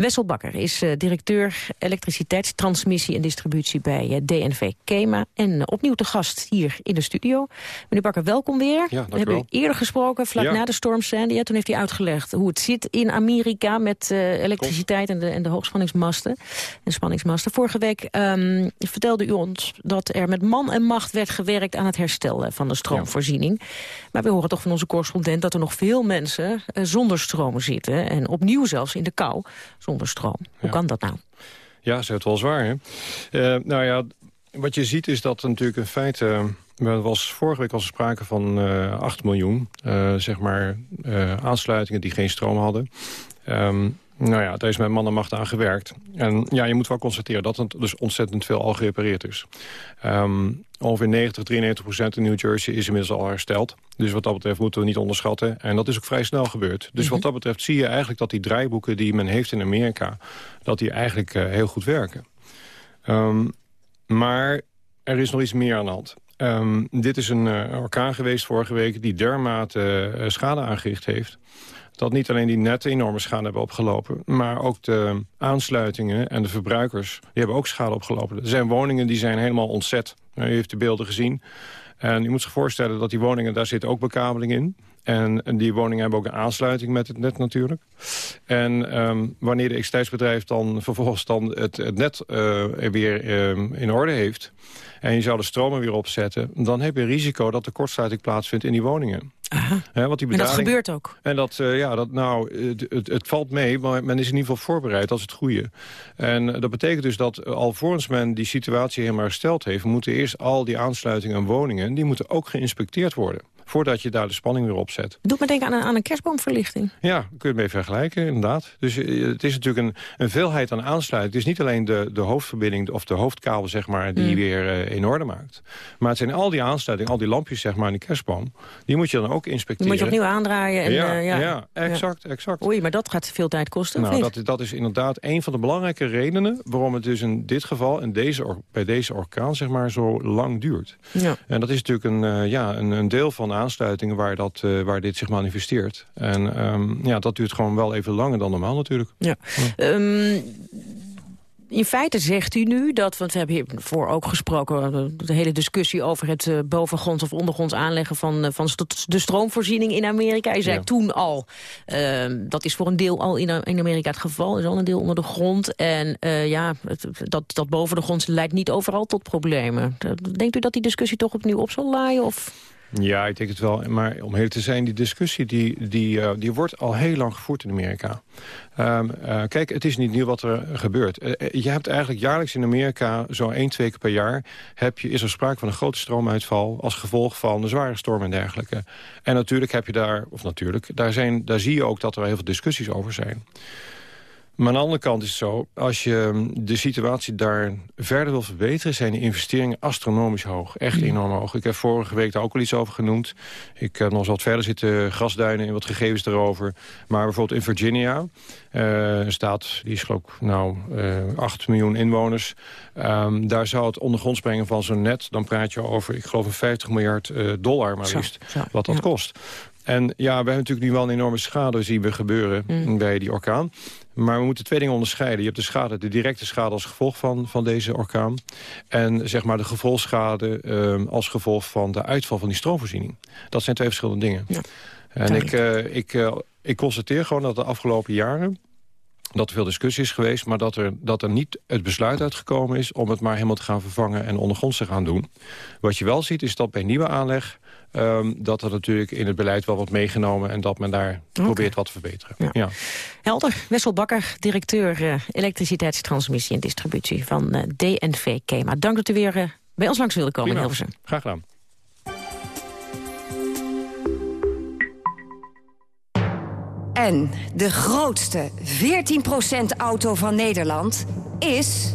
Wessel Bakker is uh, directeur elektriciteitstransmissie en distributie bij uh, eh, DNV Kema. En uh, opnieuw te gast hier in de studio. Meneer Bakker, welkom weer. Ja, We hebben u eerder gesproken, vlak ja. na de storm Sandy. Ja, toen heeft hij uitgelegd hoe het zit in Amerika met elektriciteit en de, en de hoogspanningsmasten. En spanningsmasten. Vorige week um, vertelde u ons dat er met man en macht werd gewerkt aan het herstel van de stroomvoorziening. Ja. Maar we horen toch van onze correspondent dat er nog veel mensen zonder stroom zitten. En opnieuw zelfs in de kou zonder stroom. Hoe ja. kan dat nou? Ja, ze het wel zwaar, hè? Uh, nou ja, wat je ziet is dat natuurlijk in feite... Uh, er was vorige week al sprake van uh, 8 miljoen, uh, zeg maar, aansluitingen die geen stroom hadden. Um, nou ja, daar is met man en macht aan gewerkt. En ja, je moet wel constateren dat het dus ontzettend veel al gerepareerd is. Um, ongeveer 90, 93 procent in New Jersey is inmiddels al hersteld. Dus wat dat betreft moeten we niet onderschatten. En dat is ook vrij snel gebeurd. Dus mm -hmm. wat dat betreft zie je eigenlijk dat die draaiboeken die men heeft in Amerika... dat die eigenlijk uh, heel goed werken. Um, maar er is nog iets meer aan de hand. Um, dit is een uh, orkaan geweest vorige week die dermate uh, schade aangericht heeft dat niet alleen die netten enorme schade hebben opgelopen... maar ook de aansluitingen en de verbruikers die hebben ook schade opgelopen. Er zijn woningen die zijn helemaal ontzet. U heeft de beelden gezien. En u moet zich voorstellen dat die woningen, daar zit ook bekabeling in. En, die woningen hebben ook een aansluiting met het net natuurlijk. En um, wanneer de elektriciteitsbedrijf dan vervolgens dan het, het net uh, weer um, in orde heeft... en je zou de stromen weer opzetten... dan heb je risico dat er kortsluiting plaatsvindt in die woningen. He, want die en dat gebeurt ook? En dat, uh, ja, dat, nou, het, het, het, valt mee, maar men is in ieder geval voorbereid. Dat is het goede. En dat betekent dus dat alvorens men die situatie helemaal hersteld heeft... moeten eerst al die aansluitingen en woningen... die moeten ook geïnspecteerd worden voordat je daar de spanning weer op zet. Doet me denken aan een, aan een kerstboomverlichting. Ja, kun je het mee vergelijken, inderdaad. Dus het is natuurlijk een, een veelheid aan aansluiting. Het is niet alleen de, de hoofdverbinding of de hoofdkabel zeg maar, die mm. weer uh, in orde maakt. Maar het zijn al die aansluitingen, al die lampjes zeg maar, in de kerstboom. Die moet je dan ook inspecteren. Die moet je opnieuw aandraaien. En, ja, uh, ja. ja, exact, exact. Oei, maar dat gaat veel tijd kosten, nou, dat, dat is inderdaad een van de belangrijke redenen... waarom het dus in dit geval, in deze, bij deze orkaan, zeg maar, zo lang duurt. Ja. En dat is natuurlijk een, ja, een, een deel van de aansluitingen... waar dat, uh, waar dit zich manifesteert. En um, ja, dat duurt gewoon wel even langer dan normaal natuurlijk. Ja. ja. Um, in feite zegt u nu dat, want we hebben hiervoor ook gesproken... de hele discussie over het uh, bovengronds of ondergronds aanleggen... van, uh, van st de stroomvoorziening in Amerika. U zei ja. toen al, uh, dat is voor een deel al in, in Amerika het geval... is al een deel onder de grond. En ja, het, dat, dat boven de grond leidt niet overal tot problemen. Denkt u dat die discussie toch opnieuw op zal laaien? Of... Ja, ik denk het wel. Maar om heel te zijn, die discussie die, die, uh, die wordt al heel lang gevoerd in Amerika. Um, uh, kijk, het is niet nieuw wat er gebeurt. Uh, je hebt eigenlijk jaarlijks in Amerika, zo één, twee keer per jaar... Heb je, is er sprake van een grote stroomuitval als gevolg van de zware storm en dergelijke. En natuurlijk heb je daar, of natuurlijk, daar, zijn, daar zie je ook dat er heel veel discussies over zijn. Maar aan de andere kant is het zo, als je de situatie daar verder wil verbeteren... zijn de investeringen astronomisch hoog. Echt enorm hoog. Ik heb vorige week daar ook al iets over genoemd. Ik heb nog eens wat verder zitten grasduinen en wat gegevens erover. Maar bijvoorbeeld in Virginia, uh, een staat, die is geloof ik nou, uh, 8 miljoen inwoners. Um, daar zou het ondergronds brengen van zo'n net... dan praat je over, ik geloof, een 50 miljard uh, dollar maar liefst, wat dat ja. kost. En ja, we hebben natuurlijk nu wel een enorme schade zien we gebeuren mm. bij die orkaan. Maar we moeten twee dingen onderscheiden. Je hebt de schade, de directe schade als gevolg van, van deze orkaan. En zeg maar de gevolgschade um, als gevolg van de uitval van die stroomvoorziening. Dat zijn twee verschillende dingen. Ja, en ik, uh, ik, uh, ik constateer gewoon dat de afgelopen jaren dat er veel discussie is geweest... maar dat er, dat er niet het besluit uitgekomen is... om het maar helemaal te gaan vervangen en ondergronds te gaan doen. Wat je wel ziet is dat bij nieuwe aanleg... Um, dat er natuurlijk in het beleid wel wordt meegenomen... en dat men daar okay. probeert wat te verbeteren. Ja. Ja. Helder. Wessel Bakker, directeur uh, elektriciteitstransmissie en distributie... van uh, DNV Kema. Dank dat u weer uh, bij ons langs wilde komen in Hilversum. Graag gedaan. En de grootste 14% auto van Nederland is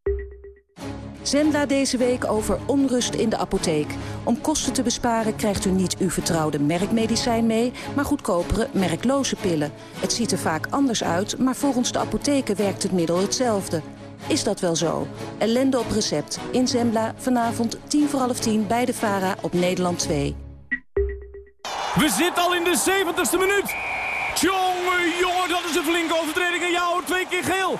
Zembla deze week over onrust in de apotheek. Om kosten te besparen krijgt u niet uw vertrouwde merkmedicijn mee... maar goedkopere, merkloze pillen. Het ziet er vaak anders uit, maar volgens de apotheken werkt het middel hetzelfde. Is dat wel zo? Ellende op recept. In Zembla, vanavond 10 voor half 10 bij de VARA op Nederland 2. We zitten al in de 70ste minuut. Jongen, jongen, dat is een flinke overtreding. En jou twee keer geel.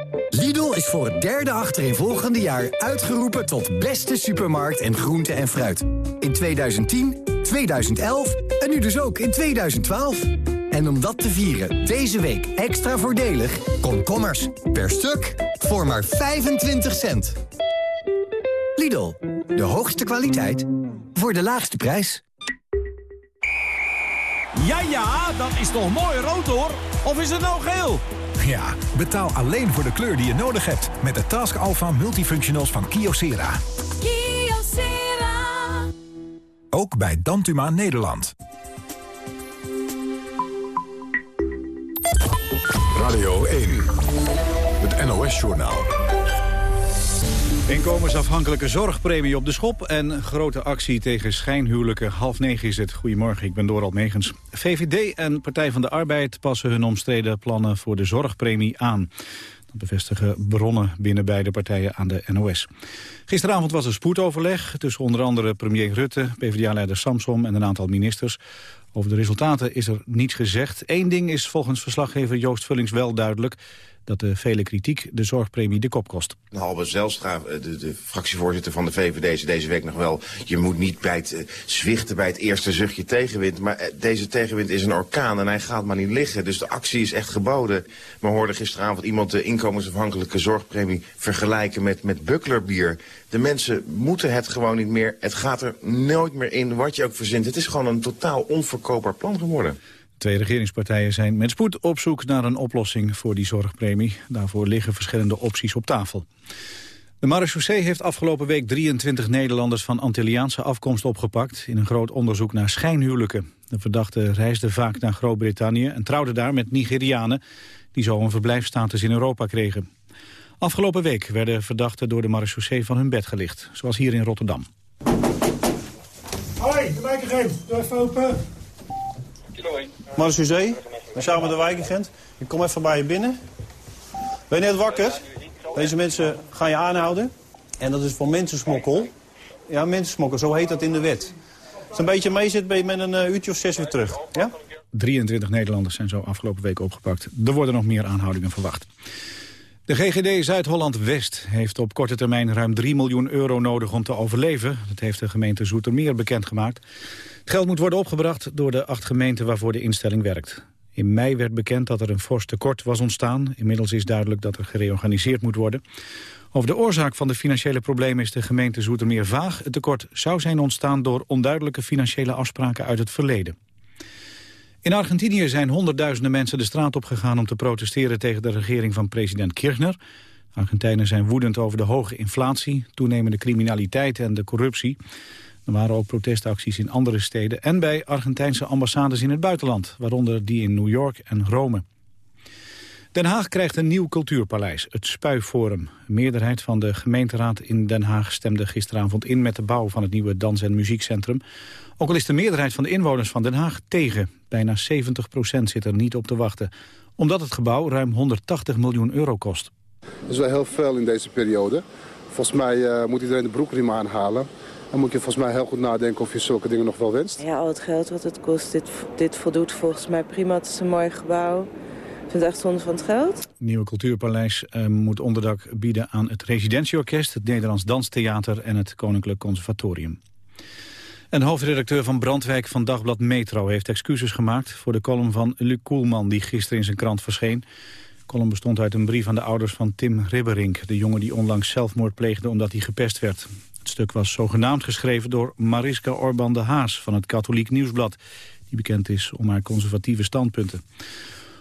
Lidl is voor het derde achterin jaar uitgeroepen tot beste supermarkt en groente en fruit. In 2010, 2011 en nu dus ook in 2012. En om dat te vieren, deze week extra voordelig, komkommers. Per stuk voor maar 25 cent. Lidl, de hoogste kwaliteit voor de laagste prijs. Ja, ja, dat is toch mooi rood hoor. Of is het nou geel? (laughs) Ja, betaal alleen voor de kleur die je nodig hebt. Met de Task Alpha Multifunctionals van Kyocera. Kyocera. Ook bij Dantuma Nederland. Radio 1. Het NOS-journaal. Inkomensafhankelijke zorgpremie op de schop en grote actie tegen schijnhuwelijken. Half negen is het. Goedemorgen, ik ben Dorald Megens. VVD en Partij van de Arbeid passen hun omstreden plannen voor de zorgpremie aan. Dat bevestigen bronnen binnen beide partijen aan de NOS. Gisteravond was er spoedoverleg tussen onder andere premier Rutte, PvdA-leider Samsom en een aantal ministers. Over de resultaten is er niets gezegd. Eén ding is volgens verslaggever Joost Vullings wel duidelijk dat de vele kritiek de zorgpremie de kop kost. Halbe Zelstra, eh, de, de, fractievoorzitter van de VVD, zei deze week nog wel... je moet niet bij het uh, zwichten bij het eerste zuchtje tegenwind. Maar uh, deze tegenwind is een orkaan en hij gaat maar niet liggen. Dus de actie is echt geboden. We hoorden gisteravond iemand de inkomensafhankelijke zorgpremie vergelijken met, met bucklerbier. De mensen moeten het gewoon niet meer. Het gaat er nooit meer in, wat je ook verzint. Het is gewoon een totaal onverkoopbaar plan geworden. Twee regeringspartijen zijn met spoed op zoek naar een oplossing voor die zorgpremie. Daarvoor liggen verschillende opties op tafel. De marechaussee heeft afgelopen week 23 Nederlanders van Antilliaanse afkomst opgepakt... in een groot onderzoek naar schijnhuwelijken. De verdachten reisden vaak naar Groot-Brittannië en trouwden daar met Nigerianen... die zo een verblijfsstatus in Europa kregen. Afgelopen week werden verdachten door de marechaussee van hun bed gelicht. Zoals hier in Rotterdam. Hoi, de wijkagent. Doe even open. Marseillais, samen met de wijkagent. Ik kom even bij je binnen. Ben je net wakker? Deze mensen gaan je aanhouden. En dat is voor mensensmokkel. Ja, mensensmokkel, zo heet dat in de wet. Als een beetje mee zit, ben je met een uh, uurtje of zes weer terug. Ja? 23 Nederlanders zijn zo afgelopen week opgepakt. Er worden nog meer aanhoudingen verwacht. De GGD Zuid-Holland-West heeft op korte termijn ruim 3 miljoen euro nodig om te overleven. Dat heeft de gemeente Zoetermeer bekendgemaakt. Geld moet worden opgebracht door de acht gemeenten waarvoor de instelling werkt. In mei werd bekend dat er een fors tekort was ontstaan. Inmiddels is duidelijk dat er gereorganiseerd moet worden. Over de oorzaak van de financiële problemen is de gemeente Zoetermeer vaag. Het tekort zou zijn ontstaan door onduidelijke financiële afspraken uit het verleden. In Argentinië zijn honderdduizenden mensen de straat opgegaan om te protesteren tegen de regering van president Kirchner. Argentijnen zijn woedend over de hoge inflatie, toenemende criminaliteit en de corruptie. Er waren ook protestacties in andere steden en bij Argentijnse ambassades in het buitenland, waaronder die in New York en Rome. Den Haag krijgt een nieuw cultuurpaleis, het Spuiforum. Een meerderheid van de gemeenteraad in Den Haag stemde gisteravond in met de bouw van het nieuwe dans- en muziekcentrum. Ook al is de meerderheid van de inwoners van Den Haag tegen. Bijna 70 procent zit er niet op te wachten. Omdat het gebouw ruim 180 miljoen euro kost. Dat is wel heel veel in deze periode. Volgens mij uh, moet iedereen de broekriem aanhalen. Dan moet je volgens mij heel goed nadenken of je zulke dingen nog wel wenst. Ja, al het geld wat het kost, dit, dit voldoet volgens mij prima. Het is een mooi gebouw. Ik vind het echt zonde van het geld. Het nieuwe cultuurpaleis uh, moet onderdak bieden aan het residentieorkest... het Nederlands Danstheater en het Koninklijk Conservatorium. Een hoofdredacteur van Brandwijk van Dagblad Metro heeft excuses gemaakt voor de column van Luc Koelman die gisteren in zijn krant verscheen. De column bestond uit een brief aan de ouders van Tim Ribberink, de jongen die onlangs zelfmoord pleegde omdat hij gepest werd. Het stuk was zogenaamd geschreven door Mariska Orban de Haas van het Katholiek Nieuwsblad, die bekend is om haar conservatieve standpunten.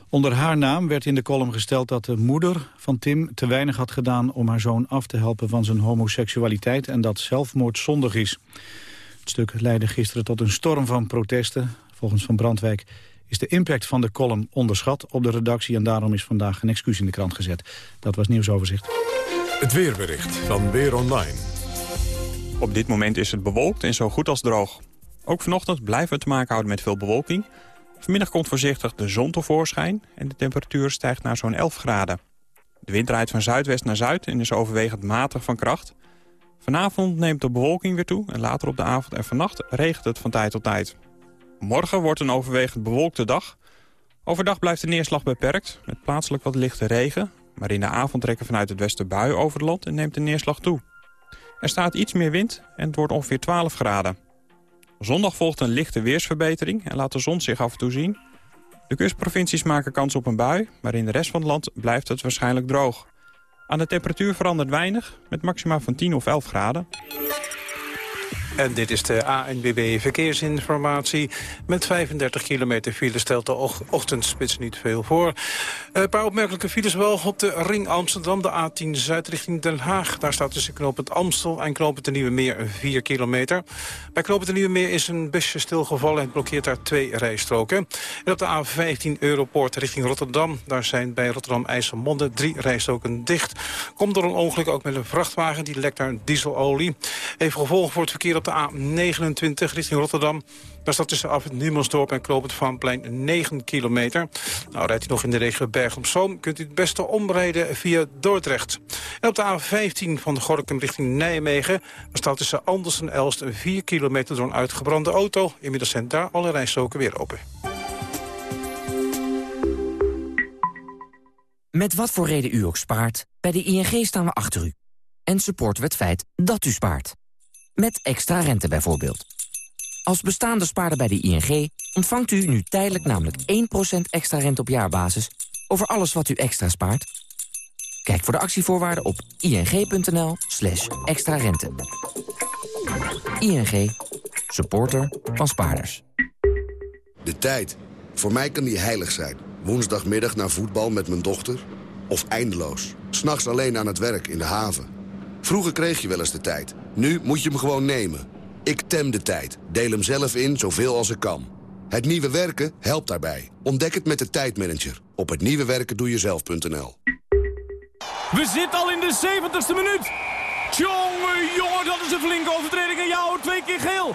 Onder haar naam werd in de column gesteld dat de moeder van Tim te weinig had gedaan om haar zoon af te helpen van zijn homoseksualiteit en dat zelfmoord zondig is. Het stuk leidde gisteren tot een storm van protesten. Volgens Van Brandwijk is de impact van de column onderschat op de redactie... en daarom is vandaag een excuus in de krant gezet. Dat was nieuwsoverzicht. Het weerbericht van Weer Online. Op dit moment is het bewolkt en zo goed als droog. Ook vanochtend blijven we te maken houden met veel bewolking. Vanmiddag komt voorzichtig de zon tevoorschijn... en de temperatuur stijgt naar zo'n 11 graden. De wind draait van zuidwest naar zuid en is overwegend matig van kracht... Vanavond neemt de bewolking weer toe en later op de avond en vannacht regent het van tijd tot tijd. Morgen wordt een overwegend bewolkte dag. Overdag blijft de neerslag beperkt, met plaatselijk wat lichte regen. Maar in de avond trekken vanuit het westen buien over het land en neemt de neerslag toe. Er staat iets meer wind en het wordt ongeveer 12 graden. Zondag volgt een lichte weersverbetering en laat de zon zich af en toe zien. De kustprovincies maken kans op een bui, maar in de rest van het land blijft het waarschijnlijk droog. Aan de temperatuur verandert weinig, met maxima van 10 of 11 graden. En dit is de ANBB Verkeersinformatie. Met 35 kilometer file stelt de ochtendspits niet veel voor. Een paar opmerkelijke files wel op de Ring Amsterdam, de A10 Zuid richting Den Haag. Daar staat tussen knooppunt Amstel en knooppunt de Nieuwe Meer 4 kilometer. Bij knooppunt de Nieuwe Meer is een busje stilgevallen en blokkeert daar twee rijstroken. En op de A15 Europoort richting Rotterdam. Daar zijn bij Rotterdam IJsselmonde drie rijstroken dicht. Komt door een ongeluk ook met een vrachtwagen, die lekt naar dieselolie. Even gevolgen voor het verkeer op de A29 richting Rotterdam. Daar staat tussen af het en Kloop het Vaanplein 9 kilometer. Nou, rijdt u nog in de regio Berg op Zoom... kunt u het beste omrijden via Dordrecht. En op de A15 van Gorkum richting Nijmegen... daar staat tussen Anders en Elst 4 kilometer door een uitgebrande auto. Inmiddels zijn daar alle rijstroken weer open. Met wat voor reden u ook spaart, bij de ING staan we achter u. En supporten we het feit dat u spaart. Met extra rente bijvoorbeeld. Als bestaande spaarder bij de ING ontvangt u nu tijdelijk namelijk 1% extra rente op jaarbasis over alles wat u extra spaart. Kijk voor de actievoorwaarden op ing.nl slash extra rente. ING, supporter van spaarders. De tijd. Voor mij kan die heilig zijn. Woensdagmiddag naar voetbal met mijn dochter. Of eindeloos. S'nachts alleen aan het werk in de haven. Vroeger kreeg je wel eens de tijd. Nu moet je hem gewoon nemen. Ik tem de tijd. Deel hem zelf in zoveel als ik kan. Het nieuwe werken helpt daarbij. Ontdek het met de tijdmanager. Op hetnieuwewerkendoejezelf.nl We zitten al in de 70ste minuut. Tjonge jongen, dat is een flinke overtreding. En jou twee keer geel.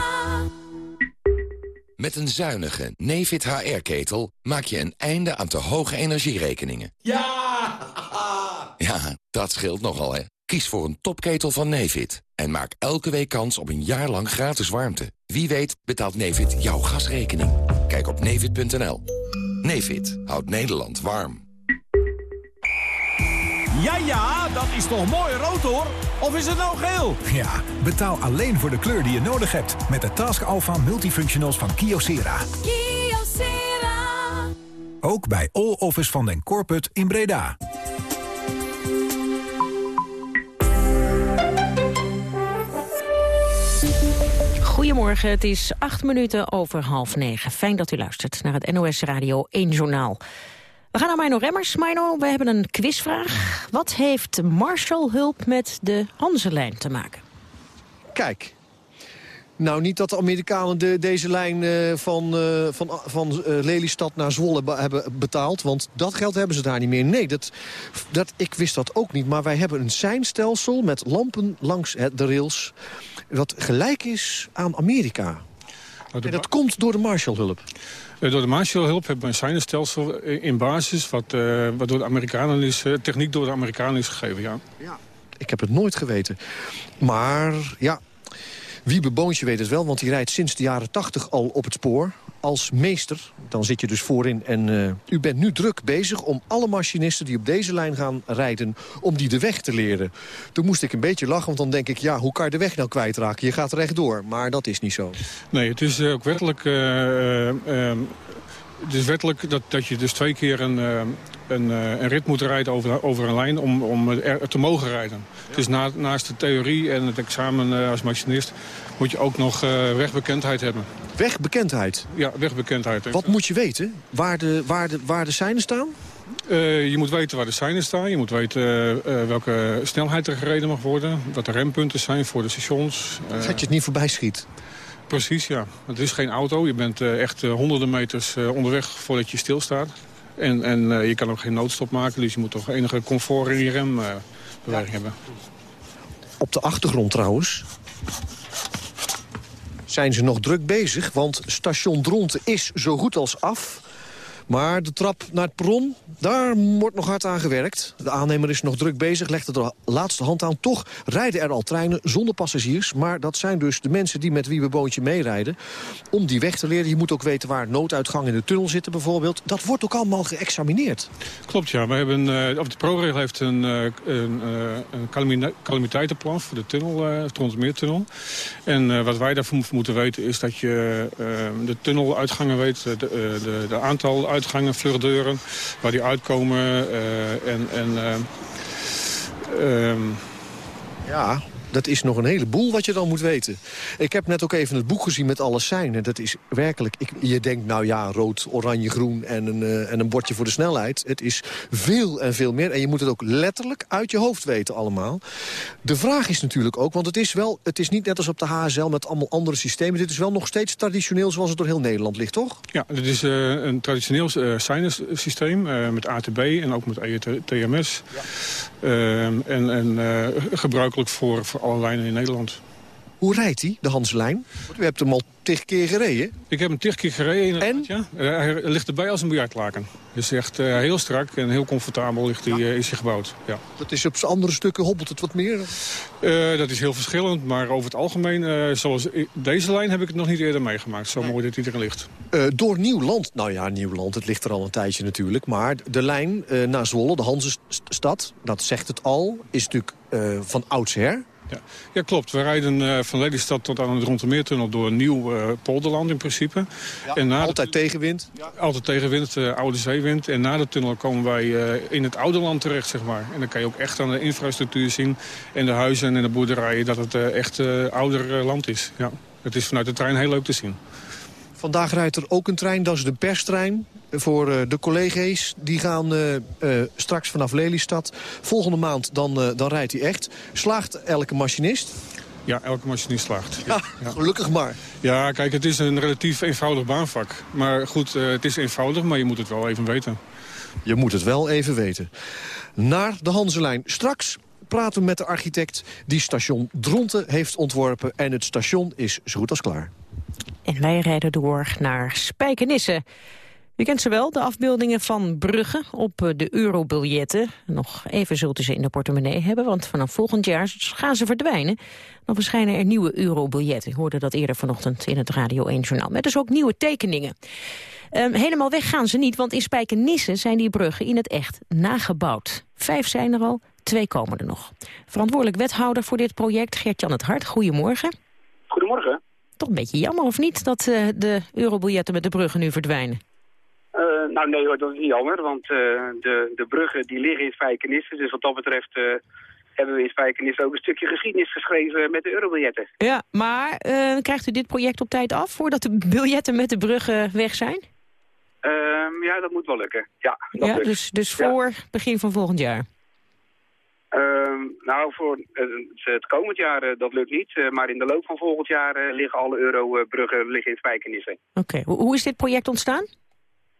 Met een zuinige Nefit HR-ketel maak je een einde aan te hoge energierekeningen. Ja! (laughs) Ja, dat scheelt nogal, hè. Kies voor een topketel van Nefit. En maak elke week kans op een jaar lang gratis warmte. Wie weet betaalt Nefit jouw gasrekening. Kijk op nefit.nl. Nefit houdt Nederland warm. Ja, ja, dat is toch mooi rood, hoor? Of is het nou geel? Ja, betaal alleen voor de kleur die je nodig hebt. Met de Task Alpha Multifunctionals van Kyocera. Kyocera. Ook bij All Office van den Corput in Breda. Goedemorgen, het is acht minuten over half negen. Fijn dat u luistert naar het NOS Radio 1 Journaal. We gaan naar Mino Remmers. Mino, we hebben een quizvraag. Wat heeft Marshallhulp met de Hanselijn te maken? Kijk, nou, niet dat de Amerikanen de, deze lijn uh, van, uh, van, van uh, Lelystad naar Zwolle be hebben betaald. Want dat geld hebben ze daar niet meer. Nee, dat, dat, ik wist dat ook niet. Maar wij hebben een seinstelsel met lampen langs de rails... wat gelijk is aan Amerika. En dat komt door de Marshallhulp? Uh, door de Marshallhulp hebben we een seinenstelsel in basis... wat, uh, wat door de Amerikanen is, uh, techniek door de Amerikanen is gegeven, ja. ja. Ik heb het nooit geweten. Maar ja, Wiebe Boontje weet het wel, want hij rijdt sinds de jaren 80 al op het spoor als meester. Dan zit je dus voorin en uh, u bent nu druk bezig om alle machinisten die op deze lijn gaan rijden... om die de weg te leren. Toen moest ik een beetje lachen, want dan denk ik... ja, hoe kan je de weg nou kwijtraken? Je gaat rechtdoor, maar dat is niet zo. Nee, het is ook wettelijk... Uh, het is wettelijk dat, dat je dus twee keer een, een, een, rit moet rijden over, over een lijn om, om er te mogen rijden. Ja. Is na, naast de theorie en het examen als machinist moet je ook nog wegbekendheid hebben. Wegbekendheid? Ja, wegbekendheid. Wat moet je weten? Waar de, waar de, waar de seinen staan? Uh, je moet weten waar de seinen staan. Je moet weten uh, welke snelheid er gereden mag worden. Wat de rempunten zijn voor de stations. dat je het niet voorbij schiet. Precies, ja. Het is geen auto. Je bent echt honderden meters onderweg voordat je stilstaat. En, en je kan ook geen noodstop maken. Dus je moet toch enige comfort in je rembeweging hebben. Op de achtergrond trouwens zijn ze nog druk bezig. Want station Dronten is zo goed als af. Maar de trap naar het perron, daar wordt nog hard aan gewerkt. De aannemer is nog druk bezig, legt de laatste hand aan. Toch rijden er al treinen zonder passagiers. Maar dat zijn dus de mensen die met boontje meerijden. Om die weg te leren. Je moet ook weten waar nooduitgang in de tunnel zitten bijvoorbeeld. Dat wordt ook allemaal geëxamineerd. Klopt, ja. We hebben, uh, of de ProRail heeft een, uh, een, uh, een calamiteitenplan voor de tunnel, uh, de Tronsmeertunnel. En wat wij daarvoor moeten weten is dat je de tunneluitgangen weet, de, de, de aantal uitgangen, vluchtdeuren, waar die uitkomen. Uh, en, en, um... Ja, dat is nog een heleboel wat je dan moet weten. Ik heb net ook even het boek gezien met alle seinen. Dat is werkelijk... Ik, je denkt, nou ja, rood, oranje, groen en een, uh, en een bordje voor de snelheid. Het is veel en veel meer. En je moet het ook letterlijk uit je hoofd weten allemaal. De vraag is natuurlijk ook, want het is, wel, het is niet net als op de HSL met allemaal andere systemen. Dit is wel nog steeds traditioneel zoals het door heel Nederland ligt, toch? Ja, dit is uh, een traditioneel uh, systeem met ATB en ook met ETMS. Ja. Ehm, en en gebruikelijk voor, voor alle lijnen in Nederland. Hoe rijdt hij, de Hanslijn? U hebt hem al tig keer gereden. Ik heb hem tig keer gereden. En? Ja. hij ligt erbij als een biljartlaken. Dus echt uh, heel strak en heel comfortabel ligt hij, uh, is hij gebouwd. Ja. Dat is op andere stukken hobbelt het wat meer? Uh, dat is heel verschillend, maar over het algemeen... zoals deze lijn heb ik het nog niet eerder meegemaakt. Zo mooi dat hij erin ligt. door Nieuwland, nou ja, Nieuwland, het ligt er al een tijdje natuurlijk. Maar de lijn naar Zwolle, de Hansestad, dat zegt het al... is natuurlijk van oudsher ja. ja, klopt. We rijden uh, van Lelystad tot aan de Rontemeertunnel door een nieuw uh, polderland in principe. Ja, en na altijd de, tegenwind? Ja. Altijd tegenwind, uh, oude zeewind. En na de tunnel komen wij in het oude land terecht, zeg maar. En dan kan je ook echt aan de infrastructuur zien... en de huizen en de boerderijen dat het echt ouder land is. Ja. Het is vanuit de trein heel leuk te zien. Vandaag rijdt er ook een trein, dat is de perstrein voor uh, de collega's. Die gaan uh, uh, straks vanaf Lelystad. Volgende maand dan, dan rijdt hij echt. Slaagt elke machinist? Ja, elke machinist slaagt. Ja, ja, gelukkig maar. Ja, kijk, het is een relatief eenvoudig baanvak. Maar goed, het is eenvoudig, maar je moet het wel even weten. Je moet het wel even weten. Naar de Hanselijn. Straks praten we met de architect die station Dronten heeft ontworpen. En het station is zo goed als klaar. En wij rijden door naar Spijkenisse. U kent ze wel, de afbeeldingen van bruggen op eh, de eurobiljetten. Nog even zult u ze in de portemonnee hebben, want vanaf volgend jaar gaan ze verdwijnen. Dan verschijnen er nieuwe eurobiljetten. U hoorde dat eerder vanochtend in het Radio 1-journaal. Met dus ook nieuwe tekeningen. Um, helemaal weg gaan ze niet, want in Spijkenisse zijn die bruggen in het echt nagebouwd. Vijf zijn er al, twee komen er nog. Verantwoordelijk wethouder voor dit project, Gert-Jan het Hart. Goedemorgen. Goedemorgen. Toch een beetje jammer, of niet, dat uh, de eurobiljetten met de bruggen nu verdwijnen? Uh, nou nee hoor, dat is niet jammer, want uh, de, de bruggen die liggen in Spijkenisse. Dus wat dat betreft uh, hebben we in Spijkenisse ook een stukje geschiedenis geschreven met de eurobiljetten. Ja, maar krijgt u dit project op tijd af voordat de biljetten met de bruggen weg zijn? Ehm, ja, dat moet wel lukken. Ja, dat ja dus, dus voor ja. begin van volgend jaar? Uh, nou, voor het komend jaar uh, dat lukt niet. Uh, maar in de loop van volgend jaar uh, liggen alle eurobruggen liggen in Spijkenissen. Oké, okay. hoe is dit project ontstaan?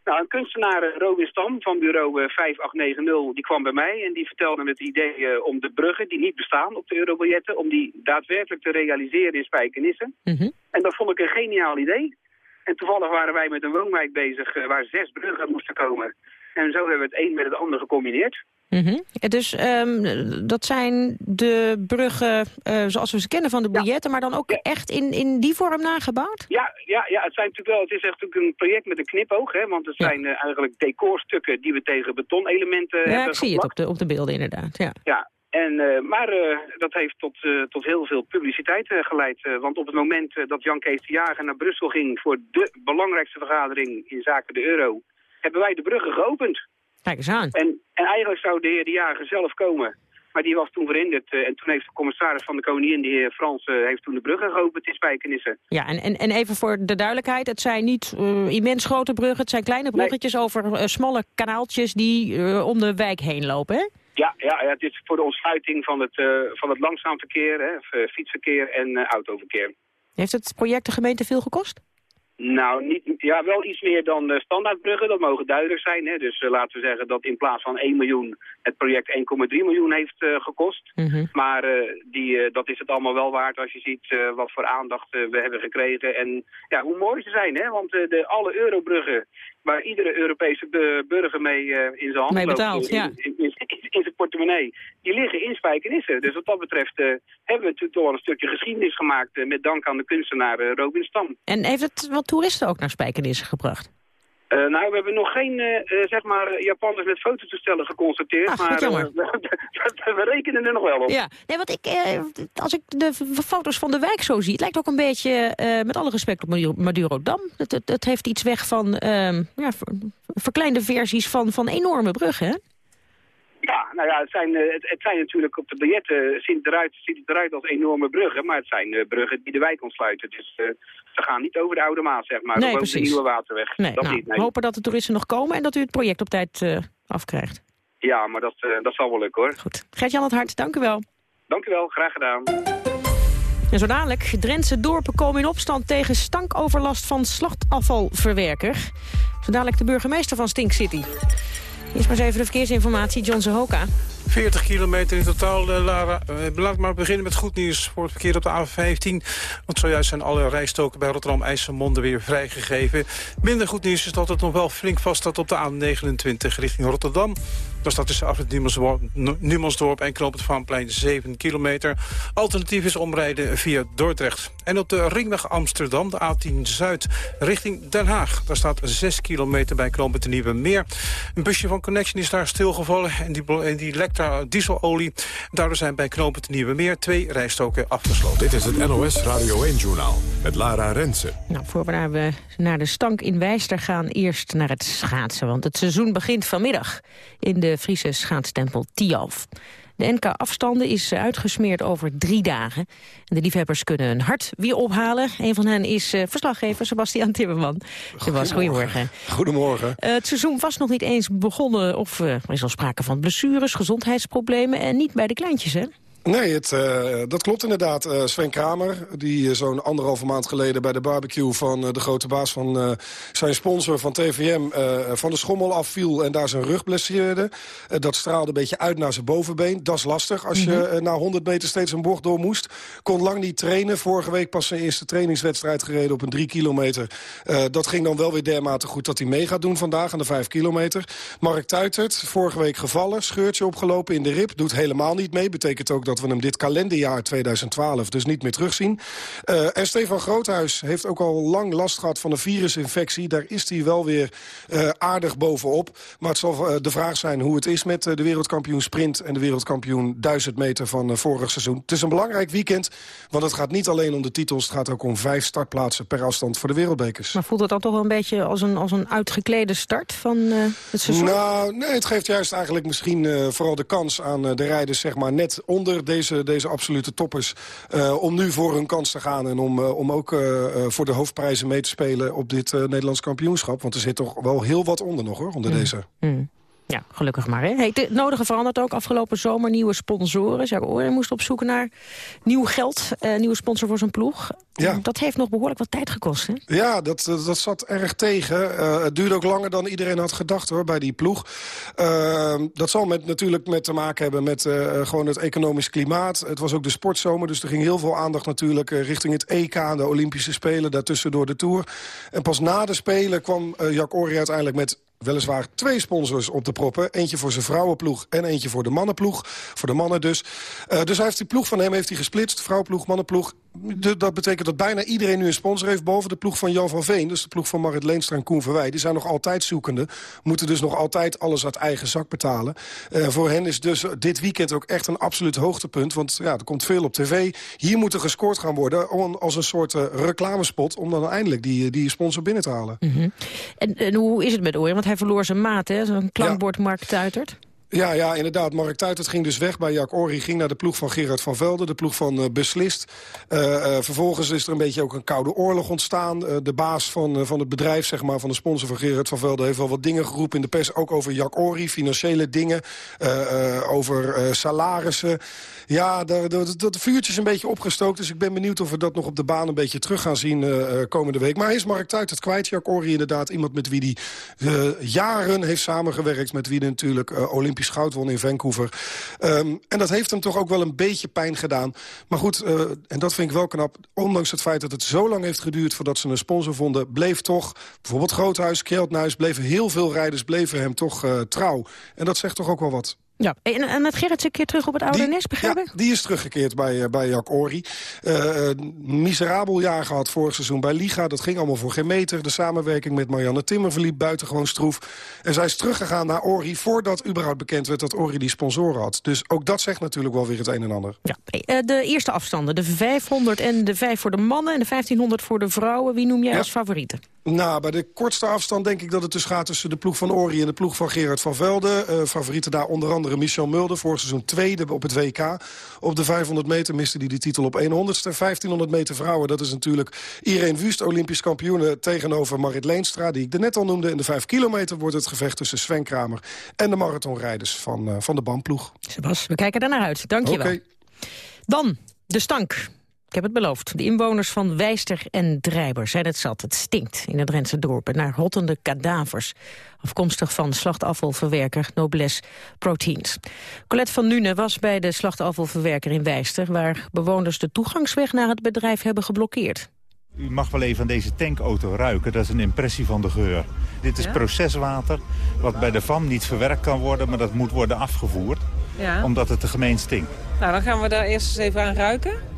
Nou, een kunstenaar, Robin Stam van bureau 5890, die kwam bij mij en die vertelde het idee om de bruggen die niet bestaan op de eurobiljetten, om die daadwerkelijk te realiseren in Spijkenissen. Mm -hmm. En dat vond ik een geniaal idee. En toevallig waren wij met een woonwijk bezig waar zes bruggen moesten komen. En zo hebben we het een met het ander gecombineerd. Mm Dus um, dat zijn de bruggen uh, zoals we ze kennen van de biljetten... maar dan ook echt in, in die vorm nagebouwd? Ja, ja, ja het, zijn natuurlijk wel, het is echt natuurlijk een project met een knipoog. Hè, want het zijn uh, eigenlijk decorstukken die we tegen betonelementen ja, hebben Ja, ik zie het op de, op de beelden inderdaad. Ja, ja en, uh, maar uh, dat heeft tot, uh, tot heel veel publiciteit geleid. want op het moment dat Jan Kees de Jager naar Brussel ging... voor de belangrijkste vergadering in zaken de euro... hebben wij de bruggen geopend. Kijk eens aan. En, en eigenlijk zou de heer de Jager zelf komen. Maar die was toen verhinderd. en toen heeft de commissaris van de koningin, de heer Frans... heeft toen de bruggen geopend in Spijkenissen. Ja, en, en, en even voor de duidelijkheid. Het zijn niet immens grote bruggen. Het zijn kleine bruggetjes nee. over smalle kanaaltjes... die om de wijk heen lopen, hè? Ja, ja, ja, het is voor de ontsluiting van het, van het langzaam verkeer, hè, fietsverkeer en autoverkeer. Heeft het project de gemeente veel gekost? Nou, niet, ja, wel iets meer dan uh, standaardbruggen, dat mogen duidelijk zijn. Hè. Dus laten we zeggen dat in plaats van 1 miljoen het project 1,3 miljoen heeft gekost. Mm -hmm. Maar die, dat is het allemaal wel waard als je ziet wat voor aandacht we hebben gekregen. En ja, hoe mooi ze zijn, hè? want de, alle eurobruggen waar iedere Europese burger mee in zijn hand mee betaalt, loopt, ja. in, in, in, in, zijn portemonnee, die liggen in Spijkenissen. Dus wat dat betreft hebben we natuurlijk toch een stukje geschiedenis gemaakt met dank aan de kunstenaar Robin Stam. En heeft het wat toeristen ook naar Spijkenissen gebracht? Uh, nou, we hebben nog geen, uh, zeg maar, Japanners met fototoestellen geconstateerd. Ach, maar jammer. (laughs) we, we rekenen er nog wel op. Ja, nee, want ik, als ik de foto's van de wijk zo zie... het lijkt ook een beetje, met alle respect op Madurodam. Het, het, het heeft iets weg van ja, verkleinde versies van, van enorme bruggen, hè? Ja, nou ja, het zijn, het, het, zijn natuurlijk op de biljetten ziet het, eruit, ziet het eruit als enorme bruggen, maar het zijn uh, bruggen die de wijk ontsluiten. Dus uh, ze gaan niet over de Oude Maas, zeg maar, nee, over de Nieuwe Waterweg. Nee, dat nou, niet, nee. We hopen dat de toeristen nog komen en dat u het project op tijd uh, afkrijgt. Ja, maar dat, dat zal wel lukken hoor. Goed. Gert-Jan het Hart, dank u wel. Dank u wel, graag gedaan. En zo dadelijk, Drentse dorpen komen in opstand tegen stankoverlast van slachtafvalverwerker. Zo dadelijk de burgemeester van Stink City. Eerst maar even de verkeersinformatie, John Zahoka. 40 kilometer in totaal, uh, Lara. Uh, laat maar beginnen met goed nieuws voor het verkeer op de A15. Want zojuist zijn alle rijstoken bij Rotterdam-IJsselmonde weer vrijgegeven. Minder goed nieuws is dat het nog wel flink vast staat op de A29 richting Rotterdam. Daar staat tussen afrit Numansdorp en Knoop het Vaanplein 7 kilometer. Alternatief is omrijden via Dordrecht. En op de ringweg Amsterdam, de A10 Zuid, richting Den Haag. Daar staat 6 kilometer bij Knoop het Nieuwe Meer. Een busje van Connection is daar stilgevallen en die, en die lekt daar dieselolie. Daardoor zijn bij Knoop het Nieuwe Meer twee rijstoken afgesloten. Dit is het NOS Radio 1-journaal met Lara Rensen. Nou, voor we naar de stank in Wijster gaan, eerst naar het schaatsen. Want het seizoen begint vanmiddag in de Friese schaatstempel Tialf. De NK-afstanden is uitgesmeerd over drie dagen. En de liefhebbers kunnen hun hart weer ophalen. Een van hen is uh, verslaggever Sebastian Timmerman. Sebas, goedemorgen. Goedemorgen. Uh, het seizoen was nog niet eens begonnen... of uh, er is al sprake van blessures, gezondheidsproblemen... en niet bij de kleintjes, hè? Nee, het, uh, dat klopt inderdaad. Uh, Sven Kramer, die uh, zo'n anderhalve maand geleden... bij de barbecue van de grote baas van zijn sponsor van TVM... van de schommel afviel en daar zijn rug blesseerde. dat straalde een beetje uit naar zijn bovenbeen. Dat is lastig als je mm -hmm. na 100 meter steeds een bocht door moest. Kon lang niet trainen. Vorige week pas zijn eerste trainingswedstrijd gereden op een 3 kilometer. dat ging dan wel weer dermate goed dat hij mee gaat doen vandaag aan de 5 kilometer. Mark Tuitert, vorige week gevallen, scheurtje opgelopen in de rib. Doet helemaal niet mee. Betekent ook dat dat we hem dit kalenderjaar 2012 dus niet meer terugzien. Uh, en Stefan Groothuis heeft ook al lang last gehad van een virusinfectie. Daar is hij wel weer uh, aardig bovenop. Maar het zal uh, de vraag zijn hoe het is met de wereldkampioen sprint... en de wereldkampioen 1000 meter van vorig seizoen. Het is een belangrijk weekend, want het gaat niet alleen om de titels... het gaat ook om vijf startplaatsen per afstand voor de wereldbekers. Maar voelt het dan toch wel een beetje als een, als een uitgeklede start van het seizoen? Nou, nee, het geeft juist eigenlijk misschien vooral de kans aan de rijders... zeg maar net onder deze, deze absolute toppers... Uh, om nu voor hun kans te gaan en om, uh, om ook uh, voor de hoofdprijzen mee te spelen... op dit Nederlands kampioenschap. Want er zit toch wel heel wat onder nog, hoor, onder mm. deze. Mm. Ja, gelukkig maar. Hè? Hey, het nodige verandert ook afgelopen zomer. Nieuwe sponsoren. Jacques Oren moest op zoek naar nieuw geld. Uh, nieuwe sponsor voor zijn ploeg. Ja. Dat heeft nog behoorlijk wat tijd gekost. Hè? Ja, dat, dat zat erg tegen. Uh, het duurde ook langer dan iedereen had gedacht hoor, bij die ploeg. Uh, dat zal met, natuurlijk met te maken hebben met gewoon het economisch klimaat. Het was ook de sportzomer, dus er ging heel veel aandacht natuurlijk... richting het EK, de Olympische Spelen, daartussen door de Tour. En pas na de Spelen kwam Jacques Oren uiteindelijk met weliswaar twee sponsors op te proppen. Eentje voor zijn vrouwenploeg en eentje voor de mannenploeg. Voor de mannen dus. Uh, dus hij heeft die ploeg van hem heeft hij gesplitst. Vrouwenploeg, mannenploeg dat betekent dat bijna iedereen nu een sponsor heeft... boven de ploeg van Jan van Veen. Dus de ploeg van Marit Leenstra en Koen Verwij. Die zijn nog altijd zoekende. Moeten dus nog altijd alles uit eigen zak betalen. Uh, voor hen is dus dit weekend ook echt een absoluut hoogtepunt. Want ja, er komt veel op tv. Hier moet er gescoord gaan worden als een soort uh, reclamespot... om dan eindelijk die, die sponsor binnen te halen. -hmm. en, en, hoe is het met Oren? Want hij verloor zijn maat, hè? Zo'n klankbord ja. Mark Tuitert. Ja, ja, inderdaad. Mark Tuitert ging dus weg bij Jack Ori. Ging naar de ploeg van Gerard van Velde, de ploeg van uh, Beslist. Uh, uh, vervolgens is er een beetje ook een koude oorlog ontstaan. de baas van, van het bedrijf, zeg maar, van de sponsor van Gerard van Velde... heeft wel wat dingen geroepen in de pers, ook over Jack Ori. Financiële dingen, over salarissen. Ja, dat vuurtje is een beetje opgestookt. Dus ik ben benieuwd of we dat nog op de baan een beetje terug gaan zien komende week. Maar is Mark Tuitert kwijt. Jack Ori inderdaad iemand met wie hij jaren heeft samengewerkt. Met wie hij natuurlijk Olympisch goud won in Vancouver. Um, en dat heeft hem toch ook wel een beetje pijn gedaan. Maar goed, uh, en dat vind ik wel knap. Ondanks het feit dat het zo lang heeft geduurd voordat ze een sponsor vonden... bleef toch, bijvoorbeeld Groothuis, Kjeldnuis... bleven heel veel rijders bleven hem toch uh, trouw. En dat zegt toch ook wel wat. Ja, en, en het Gerrits een keer terug op het oude nest, begrijp ik? Ja, die is teruggekeerd bij, uh, bij Jack Ori. Uh, miserabel jaar gehad vorig seizoen bij Liga. Dat ging allemaal voor geen meter. De samenwerking met Marianne Timmer verliep buitengewoon stroef. En zij is teruggegaan naar Ori voordat überhaupt bekend werd dat Ori die sponsoren had. Dus ook dat zegt natuurlijk wel weer het een en ander. Ja, de eerste afstanden, de 500 en de 5 voor de mannen en de 1500 voor de vrouwen. Wie noem jij ja. als favorieten? Nou, bij de kortste afstand denk ik dat het dus gaat tussen de ploeg van Ori en de ploeg van Gerard van Velde. Uh, favorieten daar onder andere Michel Mulder, vorig seizoen tweede op het WK. Op de 500 meter miste hij de titel op 100ste. 1500 meter vrouwen, dat is natuurlijk Irene Wust, Olympisch kampioene... tegenover Marit Leenstra, die ik er net al noemde. In de 5 kilometer wordt het gevecht tussen Sven Kramer... en de marathonrijders van, uh, van de bandploeg. Sebas, we kijken er naar uit. Dank je wel. Okay. Dan de stank. Ik heb het beloofd. De inwoners van Wijster en Drijber zijn het zat. Het stinkt in het Drentse dorpen naar rottende kadavers. Afkomstig van slachtafvalverwerker Nobles Proteins. Colette van Nune was bij de slachtafvalverwerker in Wijster... waar bewoners de toegangsweg naar het bedrijf hebben geblokkeerd. U mag wel even aan deze tankauto ruiken, dat is een impressie van de geur. Dit is ja? proceswater, wat bij de VAM niet verwerkt kan worden... maar dat moet worden afgevoerd, ja. omdat het te gemeen stinkt. Nou, dan gaan we daar eerst eens even aan ruiken.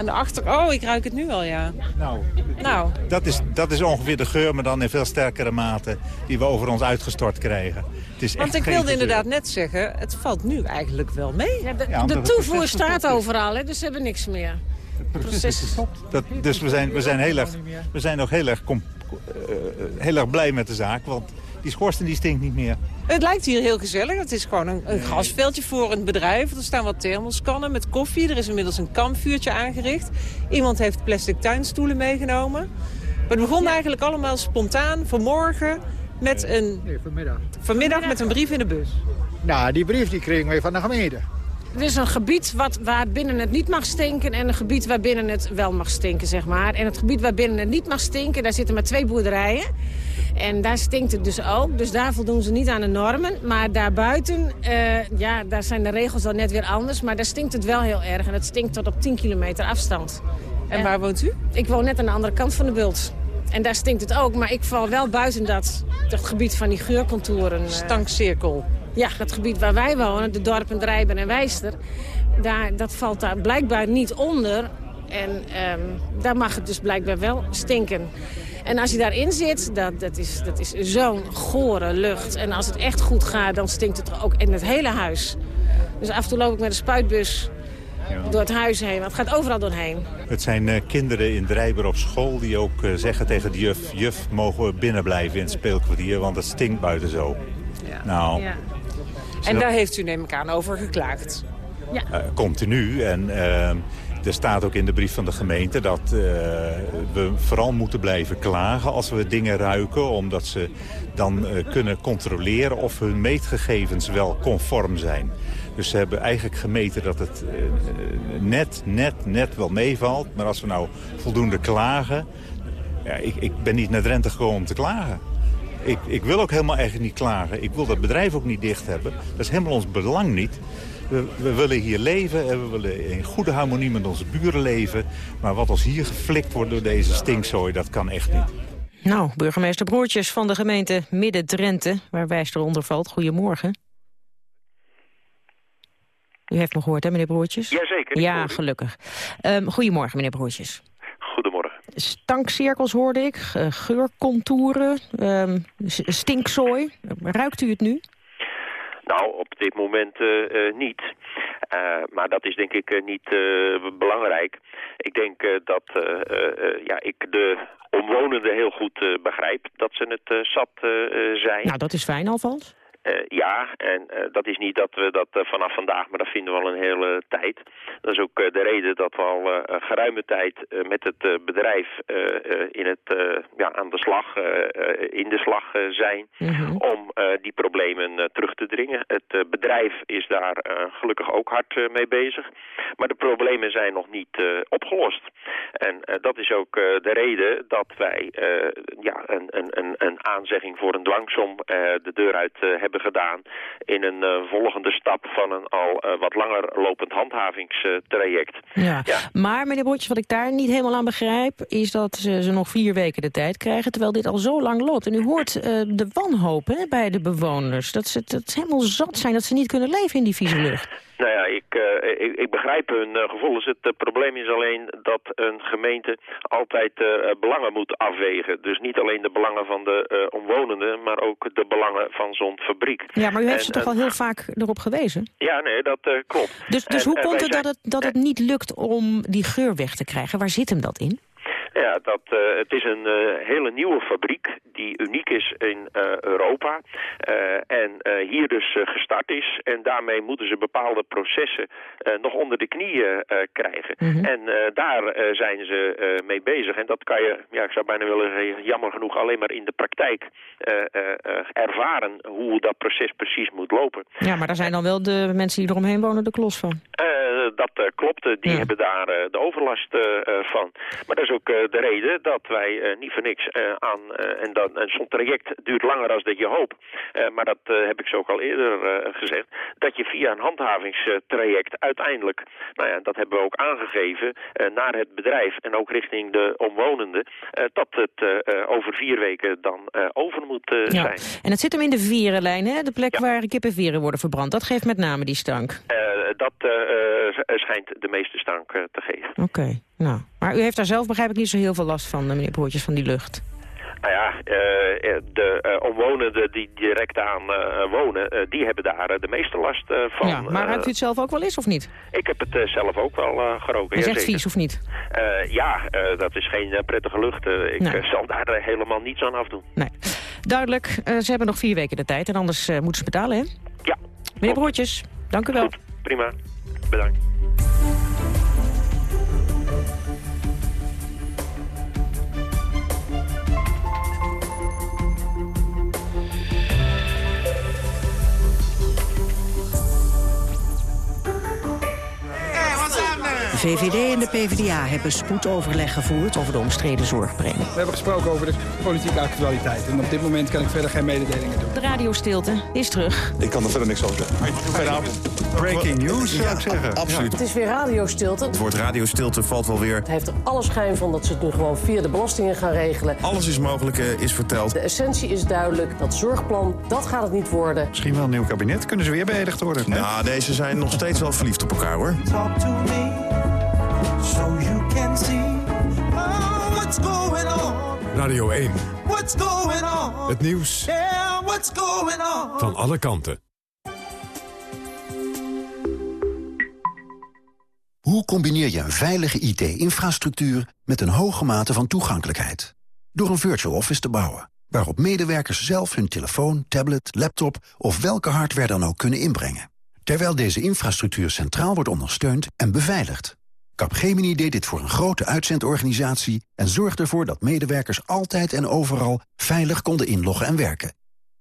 Aan de achter... Oh, ik ruik het nu al, ja. Nou, nou. Dat, is, dat is ongeveer de geur, maar dan in veel sterkere mate... die we over ons uitgestort krijgen. Het is Want ik wilde inderdaad net zeggen, het valt nu eigenlijk wel mee. Ja, de, ja, de toevoer staat overal, hè, dus ze hebben niks meer. Het proces is dat, Dus we zijn, we zijn, heel erg, we zijn nog heel erg, uh, heel erg blij met de zaak, want die schorsten die stinkt niet meer. Het lijkt hier heel gezellig. Het is gewoon een, een gasveldje voor een bedrijf. Er staan wat thermoskannen met koffie. Er is inmiddels een kampvuurtje aangericht. Iemand heeft plastic tuinstoelen meegenomen. Maar het begon eigenlijk allemaal spontaan vanmorgen met een... Nee, vanmiddag. Vanmiddag met een brief in de bus. Nou, die brief die kregen we van de gemeente. Er is een gebied wat, waar binnen het niet mag stinken... en een gebied waar binnen het wel mag stinken, zeg maar. En het gebied waar binnen het niet mag stinken, daar zitten maar twee boerderijen. En daar stinkt het dus ook. Dus daar voldoen ze niet aan de normen. Maar daarbuiten, uh, ja, daar zijn de regels dan net weer anders. Maar daar stinkt het wel heel erg. En het stinkt tot op 10 kilometer afstand. En waar woont u? Ik woon net aan de andere kant van de bult. En daar stinkt het ook. Maar ik val wel buiten dat, dat gebied van die geurcontouren. Uh, Stankcirkel. Ja, dat gebied waar wij wonen, de dorpen Drijben en Wijster... Daar, dat valt daar blijkbaar niet onder. En um, daar mag het dus blijkbaar wel stinken. En als je daarin zit, dat, dat is, dat is zo'n gore lucht. En als het echt goed gaat, dan stinkt het ook in het hele huis. Dus af en toe loop ik met een spuitbus door het huis heen. Want het gaat overal doorheen. Het zijn uh, kinderen in Drijber op school die ook uh, zeggen tegen de juf... juf, mogen we binnen blijven in het speelkwartier, want het stinkt buiten zo. Ja. Nou, ja. En daar heeft u neem ik aan over geklaagd? Ja. Uh, continu. En Er staat ook in de brief van de gemeente dat uh, we vooral moeten blijven klagen als we dingen ruiken. Omdat ze dan uh, kunnen controleren of hun meetgegevens wel conform zijn. Dus ze hebben eigenlijk gemeten dat het uh, net, net, net wel meevalt. Maar als we nou voldoende klagen... Ja, ik, ik ben niet naar Drenthe gekomen om te klagen. Ik, ik wil ook helemaal eigenlijk niet klagen. Ik wil dat bedrijf ook niet dicht hebben. Dat is helemaal ons belang niet. We, we, willen hier leven en we willen in goede harmonie met onze buren leven. Maar wat als hier geflikt wordt door deze stinkzooi, dat kan echt niet. Nou, burgemeester Broertjes van de gemeente Midden-Drenthe, waar Wijster onder valt. Goedemorgen. U heeft me gehoord, hè, meneer Broertjes? Jazeker. Ja, gelukkig. Um, goedemorgen, meneer Broertjes. Goedemorgen. Stankcirkels hoorde ik, geurcontouren, um, stinkzooi. Ruikt u het nu? Nou, op dit moment uh, uh, niet. Uh, maar dat is denk ik niet belangrijk. Ik denk dat ja, ik de omwonenden heel goed begrijp dat ze het zat zijn. Nou, dat is fijn alvast. Uh, ja, en uh, dat is niet dat we dat uh, vanaf vandaag, maar dat vinden we al een hele tijd. Dat is ook de reden dat we al geruime tijd met het bedrijf in het, ja, aan de slag, in de slag zijn -hmm. om die problemen terug te dringen. Het bedrijf is daar gelukkig ook hard mee bezig, maar de problemen zijn nog niet opgelost. En dat is ook de reden dat wij ja, een, een, een aanzegging voor een dwangsom de deur uit hebben hebben gedaan in een uh, volgende stap van een al uh, wat langer lopend handhavingstraject. Ja. ja. Maar meneer Botjes, wat ik daar niet helemaal aan begrijp... is dat ze, ze nog vier weken de tijd krijgen, terwijl dit al zo lang loopt. En u hoort uh, de wanhoop hè, bij de bewoners. Dat ze, dat ze helemaal zat zijn, dat ze niet kunnen leven in die vieze lucht. Nou ja, ik, uh, ik, ik, begrijp hun uh, gevoelens. Het uh, probleem is alleen dat een gemeente altijd belangen moet afwegen. Dus niet alleen de belangen van de omwonenden, maar ook de belangen van zo'n fabriek. Ja, maar u heeft en, ze toch al heel vaak erop gewezen? Ja, nee, dat klopt. Dus, dus en, hoe komt het dat het, dat het niet lukt om die geur weg te krijgen? Waar zit hem dat in? Ja, dat, uh, het is een uh, hele nieuwe fabriek die uniek is in uh, Europa en hier dus gestart is. En daarmee moeten ze bepaalde processen nog onder de knieën krijgen. Mm -hmm. En daar zijn ze mee bezig. En dat kan je, ja, ik zou bijna willen zeggen, jammer genoeg alleen maar in de praktijk ervaren hoe dat proces precies moet lopen. Ja, maar daar zijn dan wel de mensen die eromheen wonen de klos van. dat klopt, die ja. hebben daar de overlast van. Maar dat is ook de reden dat wij uh, niet voor niks uh, aan... En, dan, en zo'n traject duurt langer dan dat je hoopt. maar dat heb ik zo ook al eerder gezegd. Dat je via een handhavingstraject uiteindelijk... Nou ja, dat hebben we ook aangegeven naar het bedrijf... en ook richting de omwonenden... dat het over vier weken dan over moet ja. zijn. En het zit hem in de vierenlijn, hè? De plek ja. waar kippenvieren worden verbrand. Dat geeft met name die stank. Dat schijnt de meeste stank te geven. Oké. Okay. Nou, maar u heeft daar zelf, begrijp ik, niet zo heel veel last van, meneer Broertjes, van die lucht. Nou ja, de omwonenden die direct aan wonen, die hebben daar de meeste last van. Ja, maar ruikt u het zelf ook wel eens of niet? Ik heb het zelf ook wel geroken. Is echt vies of niet? ja, dat is geen prettige lucht. ik nee. zal daar helemaal niets aan afdoen. Nee. Duidelijk, ze hebben nog vier weken de tijd en anders moeten ze betalen, hè? Ja. Meneer Broertjes, dank u wel. Goed, prima. Bedankt. VVD en de PvdA hebben spoedoverleg gevoerd over de omstreden zorgpremie. We hebben gesproken over de politieke actualiteit. En op dit moment kan ik verder geen mededelingen doen. De radiostilte is terug. Ik kan er verder niks over zeggen. Goedenavond. Breaking news, zou ik zeggen. Absoluut. Het is weer radiostilte. Het woord radiostilte valt wel weer. Het heeft er alle schijn van dat ze het nu gewoon via de belastingen gaan regelen. Alles is mogelijk, uh, is verteld. De essentie is duidelijk. Dat zorgplan, dat gaat het niet worden. Misschien wel een nieuw kabinet. Kunnen ze weer beëdigd worden? Nou, deze zijn nog steeds wel verliefd op elkaar, hoor. Talk to me. So you can see oh, what's going on. Radio 1. What's going on? Het nieuws. Yeah, what's going on? Van alle kanten. Hoe combineer je een veilige IT-infrastructuur met een hoge mate van toegankelijkheid? Door een virtual office te bouwen, waarop medewerkers zelf hun telefoon, tablet, laptop of welke hardware dan ook kunnen inbrengen. Terwijl deze infrastructuur centraal wordt ondersteund en beveiligd. Capgemini deed dit voor een grote uitzendorganisatie... en zorgde ervoor dat medewerkers altijd en overal veilig konden inloggen en werken.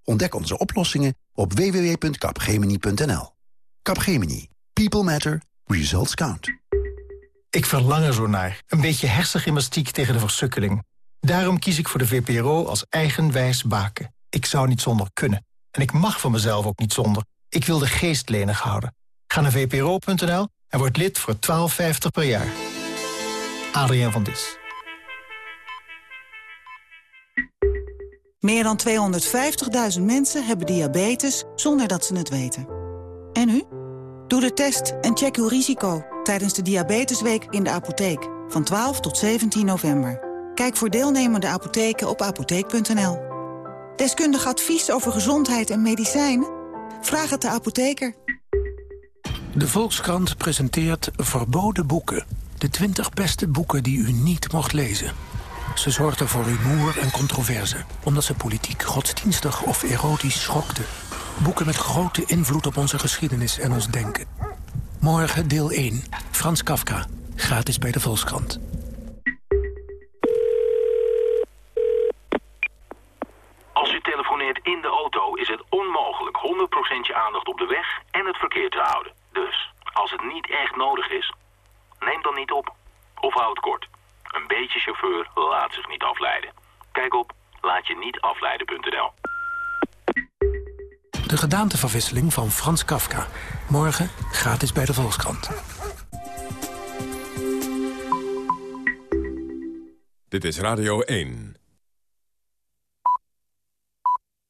Ontdek onze oplossingen op www.capgemini.nl. Capgemini. People matter. Results count. Ik verlang er zo naar. Een beetje hersengymnastiek tegen de versukkeling. Daarom kies ik voor de VPRO als eigenwijs baken. Ik zou niet zonder kunnen. En ik mag voor mezelf ook niet zonder. Ik wil de geest lenig houden. Ga naar vpro.nl en word lid voor 12,50 per jaar. Adriaan van Dis. Meer dan 250.000 mensen hebben diabetes zonder dat ze het weten. En u? Doe de test en check uw risico tijdens de Diabetesweek in de apotheek. Van 12 tot 17 november. Kijk voor deelnemende apotheken op apotheek.nl. Deskundig advies over gezondheid en medicijnen? Vraag het de apotheker. De Volkskrant presenteert Verboden Boeken. De 20 beste boeken die u niet mocht lezen. Ze zorgden voor rumoer en controverse, omdat ze politiek, godsdienstig of erotisch schokten. Boeken met grote invloed op onze geschiedenis en ons denken. Morgen deel 1, Frans Kafka, gratis bij de Volkskrant. Als u telefoneert in de auto is het onmogelijk 100% je aandacht op de weg en het verkeer te houden. Dus, als het niet echt nodig is, neem dan niet op. Of houd kort. Een beetje chauffeur laat zich niet afleiden. Kijk op laatje-niet-afleiden.nl. De gedaanteverwisseling van Frans Kafka. Morgen gratis bij de Volkskrant. Dit is Radio 1.